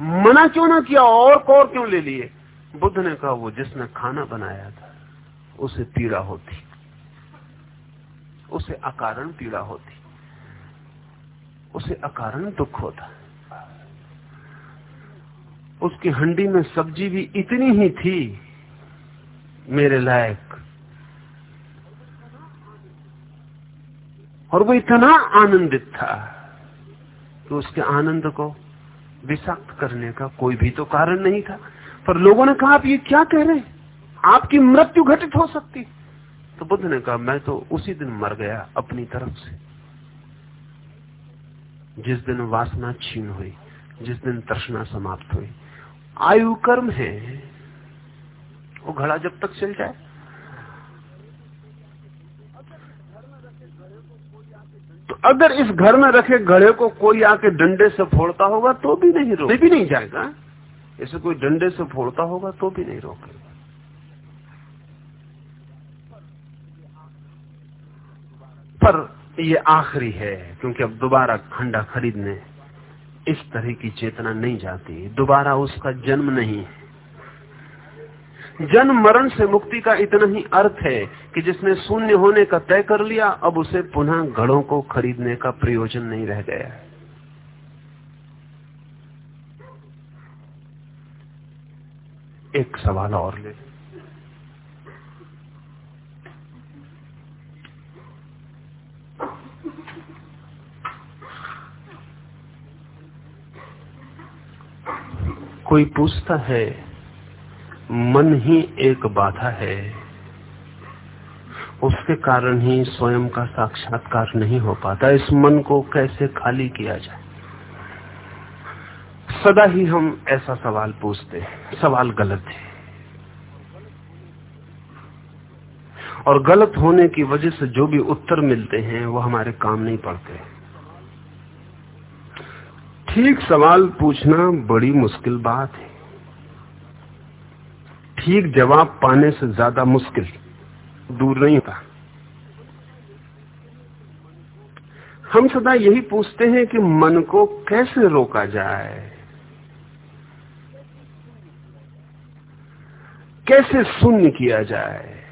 मना क्यों ना किया, और कौर क्यों ले लिए? बुद्ध ने कहा, वो जिसने खाना बनाया था, उसे पीड़ा होती। उसे अकारण पीड़ा होती। उसे अकारण दुख होता। उसकी हंडी में सब्ज़ी भी इतनी ही थी, मेरे लायक। और वो इतना आनंदित था कि उसके आनंद को विषाक्त करने का कोई भी तो कारण नहीं था। पर लोगों ने कहा, आप ये क्या कह रहे हैं? आपकी मृत्यु घटित हो सकती तो बुद्ध ने कहा, मैं तो उसी दिन मर गया अपनी तरफ़ से। जिस दिन वासना छीन हुई, जिस दिन तृष्णा समाप्त हुई, आयु कर्म है, वो घड़ा जब तक चल जाए तो अगर इस घर में रखे घड़े को कोई आके डंडे से फोड़ता होगा तो भी नहीं रोक भी नहीं जाएगा। इसे कोई डंडे से फोड़ता होगा तो भी नहीं रोकेगा। पर ये आखिरी है क्योंकि अब दोबारा खंडा खरीदने इस तरह की चेतना नहीं जाती। दोबारा उसका जन्म नहीं है। जन्म मरण से मुक्ति का इतना ही अर्थ है कि जिसने शून्य होने का तय कर लिया, अब उसे पुनः घड़ों को खरीदने का प्रयोजन नहीं रह गया है। एक सवाल और ले। कोई पूछता है मन ही एक बाधा है। उसके कारण ही स्वयं का साक्षात्कार नहीं हो पाता। इस मन को कैसे खाली किया जाए? सदा ही हम ऐसा सवाल पूछते हैं। सवाल गलत है। और गलत होने की वजह से जो भी उत्तर मिलते हैं, वो हमारे काम नहीं पड़ते। ठीक सवाल पूछना बड़ी मुश्किल बात है। ठीक जवाब पाने से ज़्यादा मुश्किल दूर नहीं था हम सदा यही पूछते हैं कि मन को कैसे रोका जाए? कैसे शून्य किया जाए?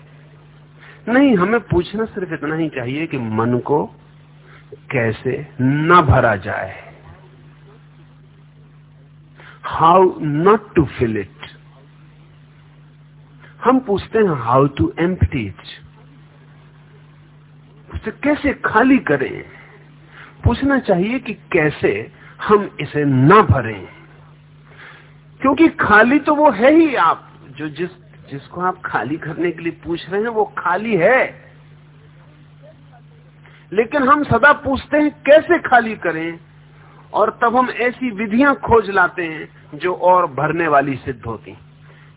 नहीं, हमें पूछना सिर्फ़ इतना ही चाहिए कि मन को कैसे न भरा जाए। How not to fill it हम पूछते हैं हाउ टू एम्प्टी उसे कैसे खाली करें? पूछना चाहिए कि कैसे हम इसे ना भरें? क्योंकि खाली तो वो है ही आप, जो जिस, जिसको आप खाली करने के लिए पूछ रहे हैं, वो खाली है। लेकिन हम सदा पूछते हैं, कैसे खाली करें? और तब हम ऐसी विधियाँ खोज लाते हैं, जो और भरने वाली सिद्ध होती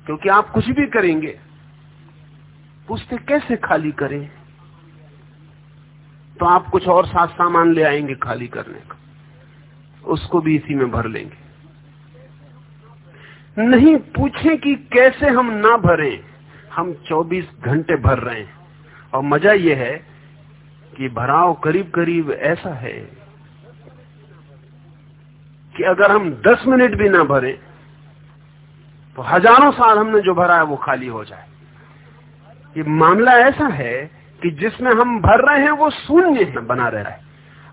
क्योंकि आप कुछ भी करेंगे पूछते कैसे खाली करें? तो आप कुछ और साथ सामान ले आएँगे खाली करने का। उसको भी इसी में भर लेंगे। नहीं, पूछे कि कैसे हम ना भरें? हम 24 घंटे भर रहे हैं। और मज़ा यह है कि भराव करीब करीब ऐसा है कि अगर हम 10 मिनट भी ना भरें तो हज़ारों साल हमने जो भरा है वो खाली हो जाए। ये मामला ऐसा है कि जिसमें हम भर रहे हैं वो शून्य है, बना रहा है।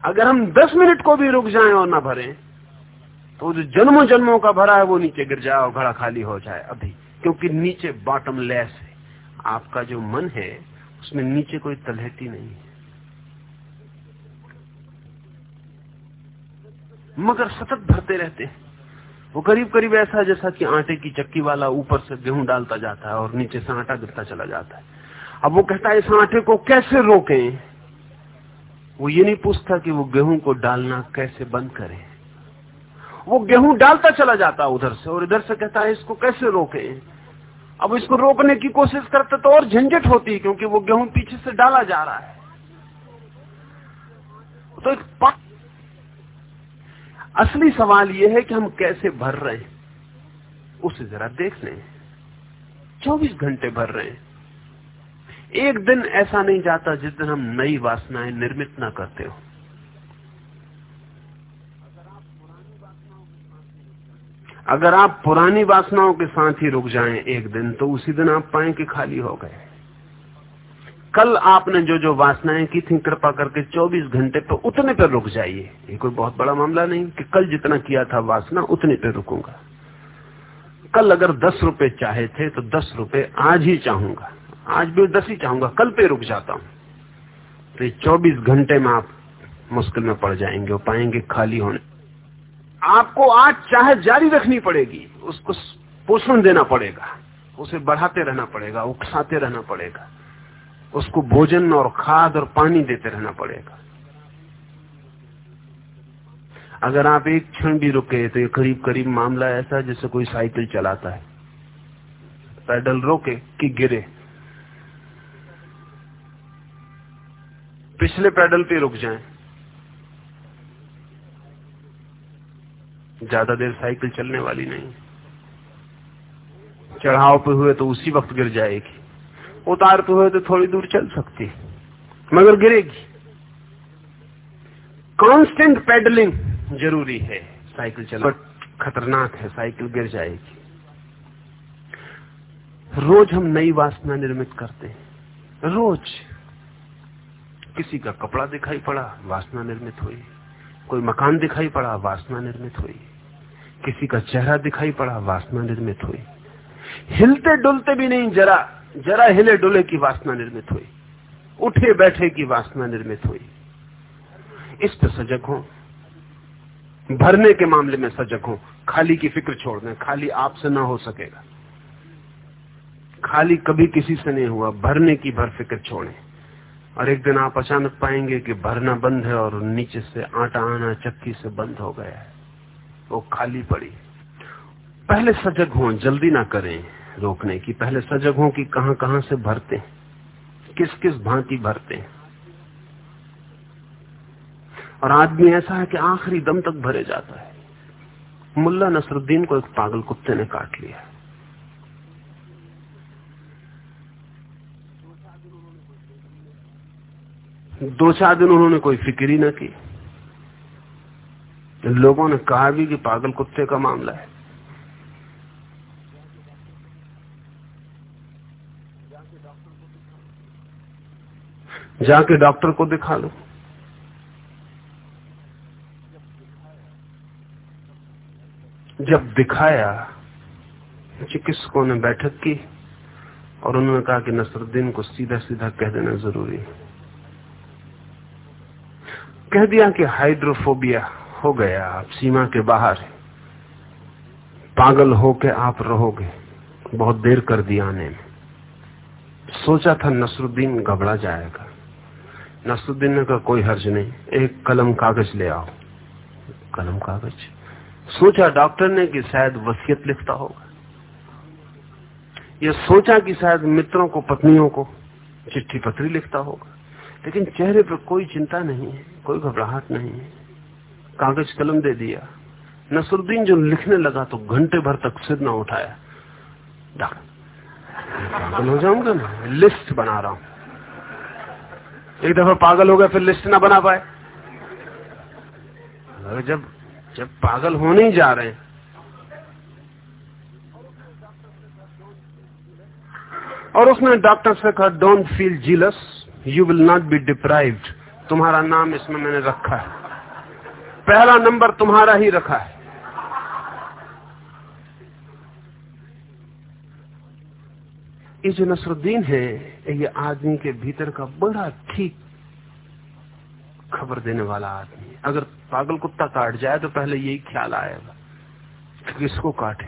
अगर हम 10 मिनट को भी रुक जाएँ और ना भरें तो जो जन्मों जन्मों का भरा है वो नीचे गिर जाए और घड़ा खाली हो जाए अभी, क्योंकि नीचे बॉटम लेस है। आपका जो मन है, उसमें नीचे कोई तलहटी नहीं है। मगर सतत भरते रहते हैं। वो करीब करीब ऐसा जैसा कि आटे की चक्की वाला ऊपर से गेहूँ डालता जाता है और नीचे से आटा गिरता चला जाता है। अब वो कहता है, इस आटे को कैसे रोकें? वो ये नहीं पूछता कि वो गेहूँ को डालना कैसे बंद करें। वो गेहूँ डालता चला जाता उधर से और इधर से कहता है, इसको कैसे रोके? अब इसको रोकने की कोशिश करते तो और झंझट होती क्योंकि वो गेहूँ पीछे से डाला जा रहा है। तो एक असली सवाल यह है कि हम कैसे भर रहे हैं। उसे जरा देख लें। 24 घंटे भर रहे हैं। एक दिन ऐसा नहीं जाता जिस दिन हम नई वासनाएँ निर्मित ना करते हो। अगर आप पुरानी वासनाओं के साथ ही रुक जाएँ एक दिन तो उसी दिन आप पाए कि खाली हो गए। कल आपने जो जो वासनाएँ की थी, कृपा करके 24 घंटे पे उतने पे रुक जाइए। ये कोई बहुत बड़ा मामला नहीं कि कल जितना किया था वासना, उतने पे रुकूँगा। कल अगर दस रुपए चाहे थे तो दस रुपए आज ही चाहूँगा। आज भी दस ही चाहूँगा, कल पे रुक जाता हूँ। तो ये चौबीस घंटे में आप मुश्किल में पड़ जाएँगे और पाएँगे खाली होने। आपको आज चाहे जारी रखनी पड़ेगी, उसको पोषण देना पड़ेगा। उसे बढ़ाते रहना पड़ेगा, उकसाते रहना पड़ेगा। उसको भोजन और खाद और पानी देते रहना पड़ेगा। अगर आप एक क्षण भी रुके तो ये करीब करीब मामला ऐसा है जैसे कोई साइकिल चलाता है। पैडल रोके कि गिरे। पिछले पैडल पे रुक जाएँ। ज़्यादा देर साइकिल चलने वाली नहीं। चढ़ाव पे हुए तो उसी वक्त गिर जाएगी। उतार पे हुए तो थोड़ी दूर चल सकती मगर गिरेगी। कांस्टेंट पेडलिंग ज़रूरी है। साइकिल चला खतरनाक है साइकिल गिर जाएगी। रोज हम नई वासना निर्मित करते हैं। रोज। किसी का कपड़ा दिखाई पड़ा, वासना निर्मित हुई। कोई मकान दिखाई पड़ा, वासना निर्मित हुई। किसी का चेहरा दिखाई पड़ा, वासना निर्मित हुई। हिलते डुलते भी नहीं जरा। जरा हिले डुले की वासना निर्मित हुई, उठे बैठे की वासना निर्मित हुई। इस पर सजग हो, भरने के मामले में सजग हो, खाली की फ़िक्र छोड़ दें, खाली आपसे ना हो सकेगा। खाली कभी किसी से नहीं हुआ, भरने की भर फ़िक्र छोड़े। और एक दिन आप अचानक पाएँगे कि भरना बंद है और नीचे से आटा आना चक्की से बंद हो गया है। वो खाली पड़ी। पहले सजग हो, जल्दी ना करें। रोकने की, पहले सजग हो कि कहाँ कहाँ से भरते किस किस भांति भरते और आदमी ऐसा है कि आखिरी दम तक भरे जाता है। मुल्ला नसरुद्दीन को एक पागल कुत्ते ने काट लिया। दो चार दिन उन्होंने कोई फ़िक्र ही ना की। लोगों ने कहा भी कि पागल कुत्ते का मामला है। जाके डॉक्टर को दिखा लो। जब दिखाया, चिकित्सकों ने बैठक की और उन्होंने कहा कि नसरुद्दीन को सीधा सीधा कह देना ज़रूरी है। कह दिया कि हाइड्रोफोबिया हो गया, आप सीमा के बाहर पागल होके आप रहोगे, बहुत देर कर दिया आने में। सोचा था नसरुद्दीन घबरा जाएगा। नसरुद्दीन ने कहा कोई हर्ज नहीं। एक कलम कागज़ ले आओ। कलम कागज़? सोचा डॉक्टर ने कि शायद वसीयत लिखता होगा। या सोचा कि शायद मित्रों को, पत्नियों को चिट्ठी पत्री लिखता होगा। लेकिन चेहरे पर कोई चिंता नहीं है, कोई घबराहट नहीं है। कागज़ कलम दे दिया। नसरुद्दीन जो लिखने लगा तो घंटे भर तक सिर न उठाया। पागल हो जाऊँगा ना? लिस्ट बना रहा हूँ। एक दफ़ा पागल हो गया फिर लिस्ट ना बना पाए। जब जब पागल होने ही जा रहे हैं। और उसने डॉक्टर से कहा don't feel jealous you will not be deprived तुम्हारा नाम इसमें मैंने रखा है। पहला नंबर तुम्हारा ही रखा है। ये जो नसरुद्दीन है, ये आदमी के भीतर का बड़ा ठीक खबर देने वाला आदमी अगर पागल कुत्ता काट जाए तो पहले यही ख्याल आएगा किसको काटे?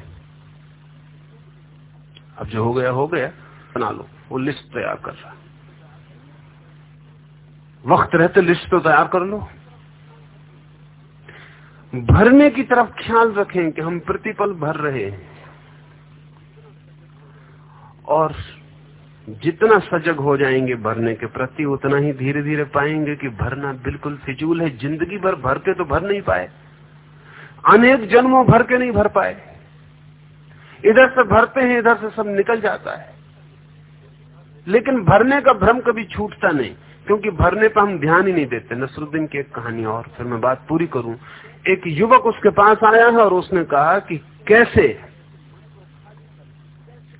अब जो हो गया हो गया, बना लो, वो लिस्ट तैयार कर रहा वक्त रहते लिस्ट तो तैयार कर लो। भरने की तरफ़ ख्याल रखें कि हम प्रतिपल भर रहे हैं। और जितना सजग हो जाएँगे भरने के प्रति, उतना ही धीरे धीरे पाएँगे कि भरना बिल्कुल फिजूल है। ज़िंदगी भर भर के तो भर नहीं पाए। अनेक जन्मों भर के नहीं भर पाए। इधर से भरते हैं, इधर से सब निकल जाता है। लेकिन भरने का भ्रम कभी छूटता नहीं, क्योंकि भरने पर हम ध्यान ही नहीं देते। नसरुद्दीन की एक कहानी और, फिर मैं बात पूरी करूँ। एक युवक उसके पास आया है और उसने कहा कि कैसे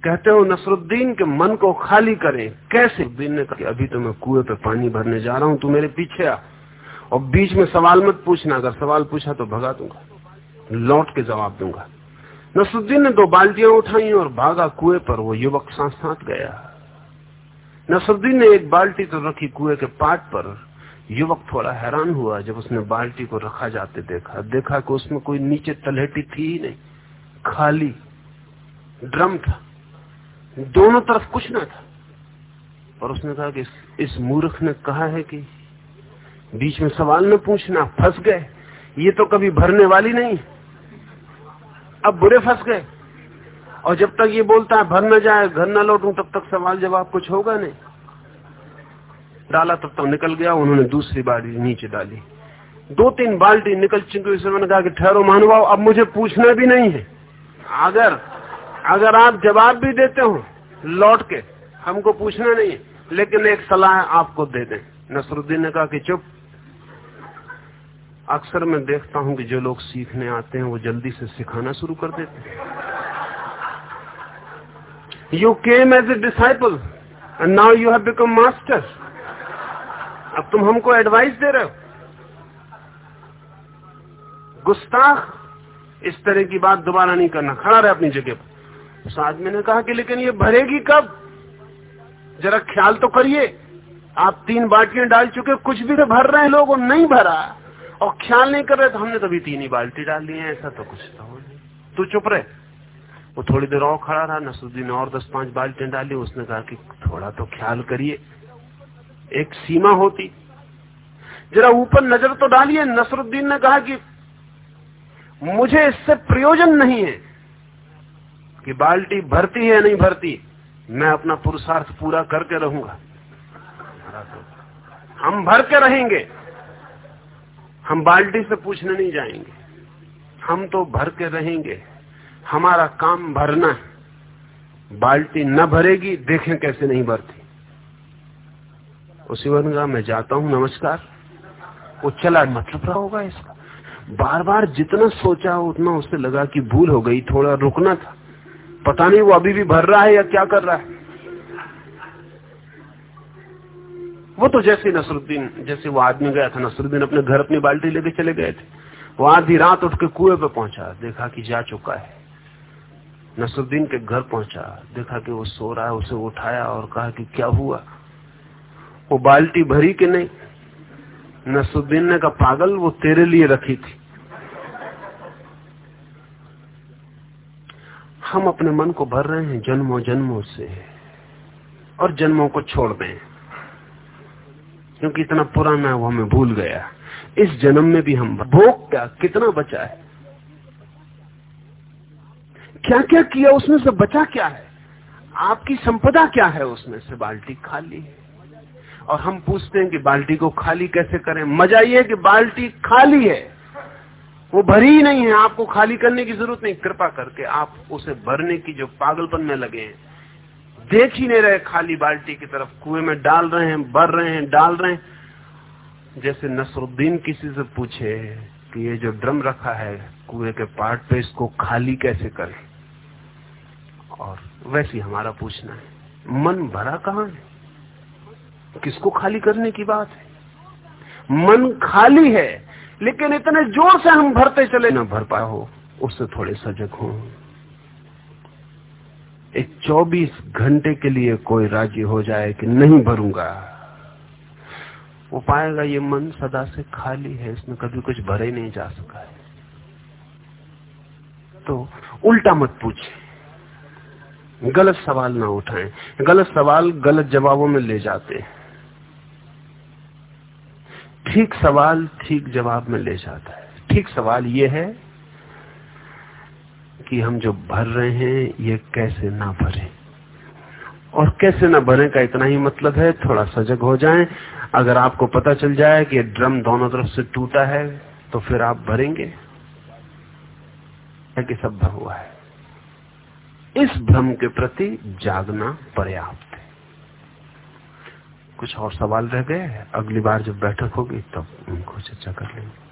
कहते हो, नसरुद्दीन के मन को खाली करें। कैसे? ने कहा अभी तो मैं कुएँ पे पानी भरने जा रहा हूँ, तू मेरे पीछे आ। और बीच में सवाल मत पूछना, अगर सवाल पूछा तो भगा दूँगा। लौट के जवाब दूँगा। नसरुद्दीन ने दो बाल्टियाँ उठाई और भागा कुएँ पर, वो युवक साथ साथ गया। नसरुद्दीन ने एक बाल्टी तो रखी कुएँ के पाट पर। युवक थोड़ा हैरान हुआ जब उसने बाल्टी को रखा जाते देखा। देखा कि उसमें कोई नीचे तलहटी थी ही नहीं, खाली, ड्रम था। दोनों तरफ़ कुछ ना था। और उसने कहा कि इस, इस मूर्ख ने कहा है कि बीच में सवाल न पूछना फंस गए। ये तो कभी भरने वाली नहीं। अब बुरे फंस गए। और जब तक ये बोलता है भर न जाए घर न लौटू तब तक सवाल जवाब कुछ होगा नहीं। डाला तब तक निकल गया उन्होंने दूसरी बाल्टी नीचे डाली। दो तीन बाल्टी निकल चुकी उसने कहा कि ठहरो मानवाओ अब मुझे पूछना भी नहीं है। अगर अगर आप जवाब भी देते हो, लौट के, हमको पूछना नहीं है, लेकिन एक सलाह आपको दे दें। नसरुद्दीन ने कहा कि चुप। अक्सर मैं देखता हूँ कि जो लोग सीखने आते हैं, वो जल्दी से सिखाना शुरू कर देते हैं। You came as a disciple and now you have become master अब तुम हमको एडवाइस दे रहे हो। गुस्ताख, इस तरह की बात दोबारा नहीं करना। खड़ा रहे अपनी जगह पर। उस आदमी ने कहा कि लेकिन ये भरेगी कब? जरा ख्याल तो करिए। आप तीन बाल्टियाँ डाल चुके, कुछ भी तो भर रहे हैं लोग नहीं भरा। और ख्याल नहीं कर रहे तो हमने तभी तीन ही बाल्टी डाल ली है, ऐसा तो कुछ तो नहीं। तू चुप रहे। वो थोड़ी देर और खड़ा रहा, नसरुद्दीन ने और दस पाँच बाल्टियाँ डाली, उसने कहा कि थोड़ा तो ख्याल करिए। एक सीमा होती। जरा ऊपर नज़र तो डालिए। नसरुद्दीन ने कहा कि मुझे इससे प्रयोजन नहीं है। कि बाल्टी भरती है नहीं भरती, मैं अपना पुरुषार्थ पूरा करके रहूँगा। हम भर के रहेंगे। हम बाल्टी से पूछने नहीं जाएँगे। हम तो भर के रहेंगे। हमारा काम भरना है। बाल्टी न भरेगी, देखें कैसे नहीं भरती। उसी का मैं जाता हूँ, नमस्कार। वो चला मतलब रहा होगा इसका। बार बार जितना सोचा उतना उसे लगा कि भूल हो गई, थोड़ा रुकना था। पता नहीं वो अभी भी भर रहा है या क्या कर रहा है। वो तो जैसे नसरुद्दीन, जैसे वो आदमी गया था, नसरुद्दीन अपने घर, अपनी बाल्टी लेके चले गए थे। वो आधी रात उठ के कुएँ पे पहुँचा, देखा कि जा चुका है। नसरुद्दीन के घर पहुँचा, देखा कि वो सो रहा है, उसे उठाया और कहा कि क्या हुआ? वो बाल्टी भरी कि नहीं? नसरुद्दीन ने कहा, पागल, वो तेरे लिए रखी थी। हम अपने मन को भर रहे हैं जन्मों जन्मों से और जन्मों को छोड़ दें। क्योंकि इतना पुराना है, वो हमें भूल गया। इस जन्म में भी हम भोग क्या कितना बचा है? क्या क्या किया उसमें से, बचा क्या है? आपकी संपदा क्या है उसमें से? बाल्टी खाली। है और हम पूछते हैं कि बाल्टी को खाली कैसे करें? मज़ा ये कि बाल्टी खाली है। वो भरी ही नहीं है, आपको खाली करने की ज़रूरत नहीं। कृपा करके आप उसे भरने की जो पागलपन में लगे हैं, देख ही नहीं रहे खाली बाल्टी की तरफ़, कुएँ में डाल रहे हैं, भर रहे हैं, डाल रहे हैं। जैसे नसरुद्दीन किसी से पूछे कि ये जो ड्रम रखा है कुएँ के पार्ट पे, इसको खाली कैसे करें? और वैसे हमारा पूछना है, मन भरा कहा है? किसको खाली करने की बात है? मन खाली है। लेकिन इतने ज़ोर से हम भरते चले। ना भर पाए हो, उससे थोड़े सजग हो। एक 24 घंटे के लिए कोई राज़ी हो जाए कि नहीं भरूँगा, वो पाएगा ये मन सदा से खाली है, इसमें कभी कुछ भरे नहीं जा सका है। तो उल्टा मत पूछे, गलत सवाल ना उठाएँ। गलत सवाल गलत जवाबों में ले जाते हैं। ठीक सवाल ठीक जवाब में ले जाता है। ठीक सवाल ये है कि हम जो भर रहे हैं, ये कैसे ना भरे? और कैसे ना भरे का इतना ही मतलब है, थोड़ा सजग हो जाएँ। अगर आपको पता चल जाए कि ड्रम दोनों तरफ़ से टूटा है तो फिर आप भरेंगे। कि सब भर हुआ है? इस भ्रम के प्रति जागना पर्याप्त कुछ और सवाल रह गए अगली बार जब बैठक होगी तब उनको चर्चा कर लेंगे।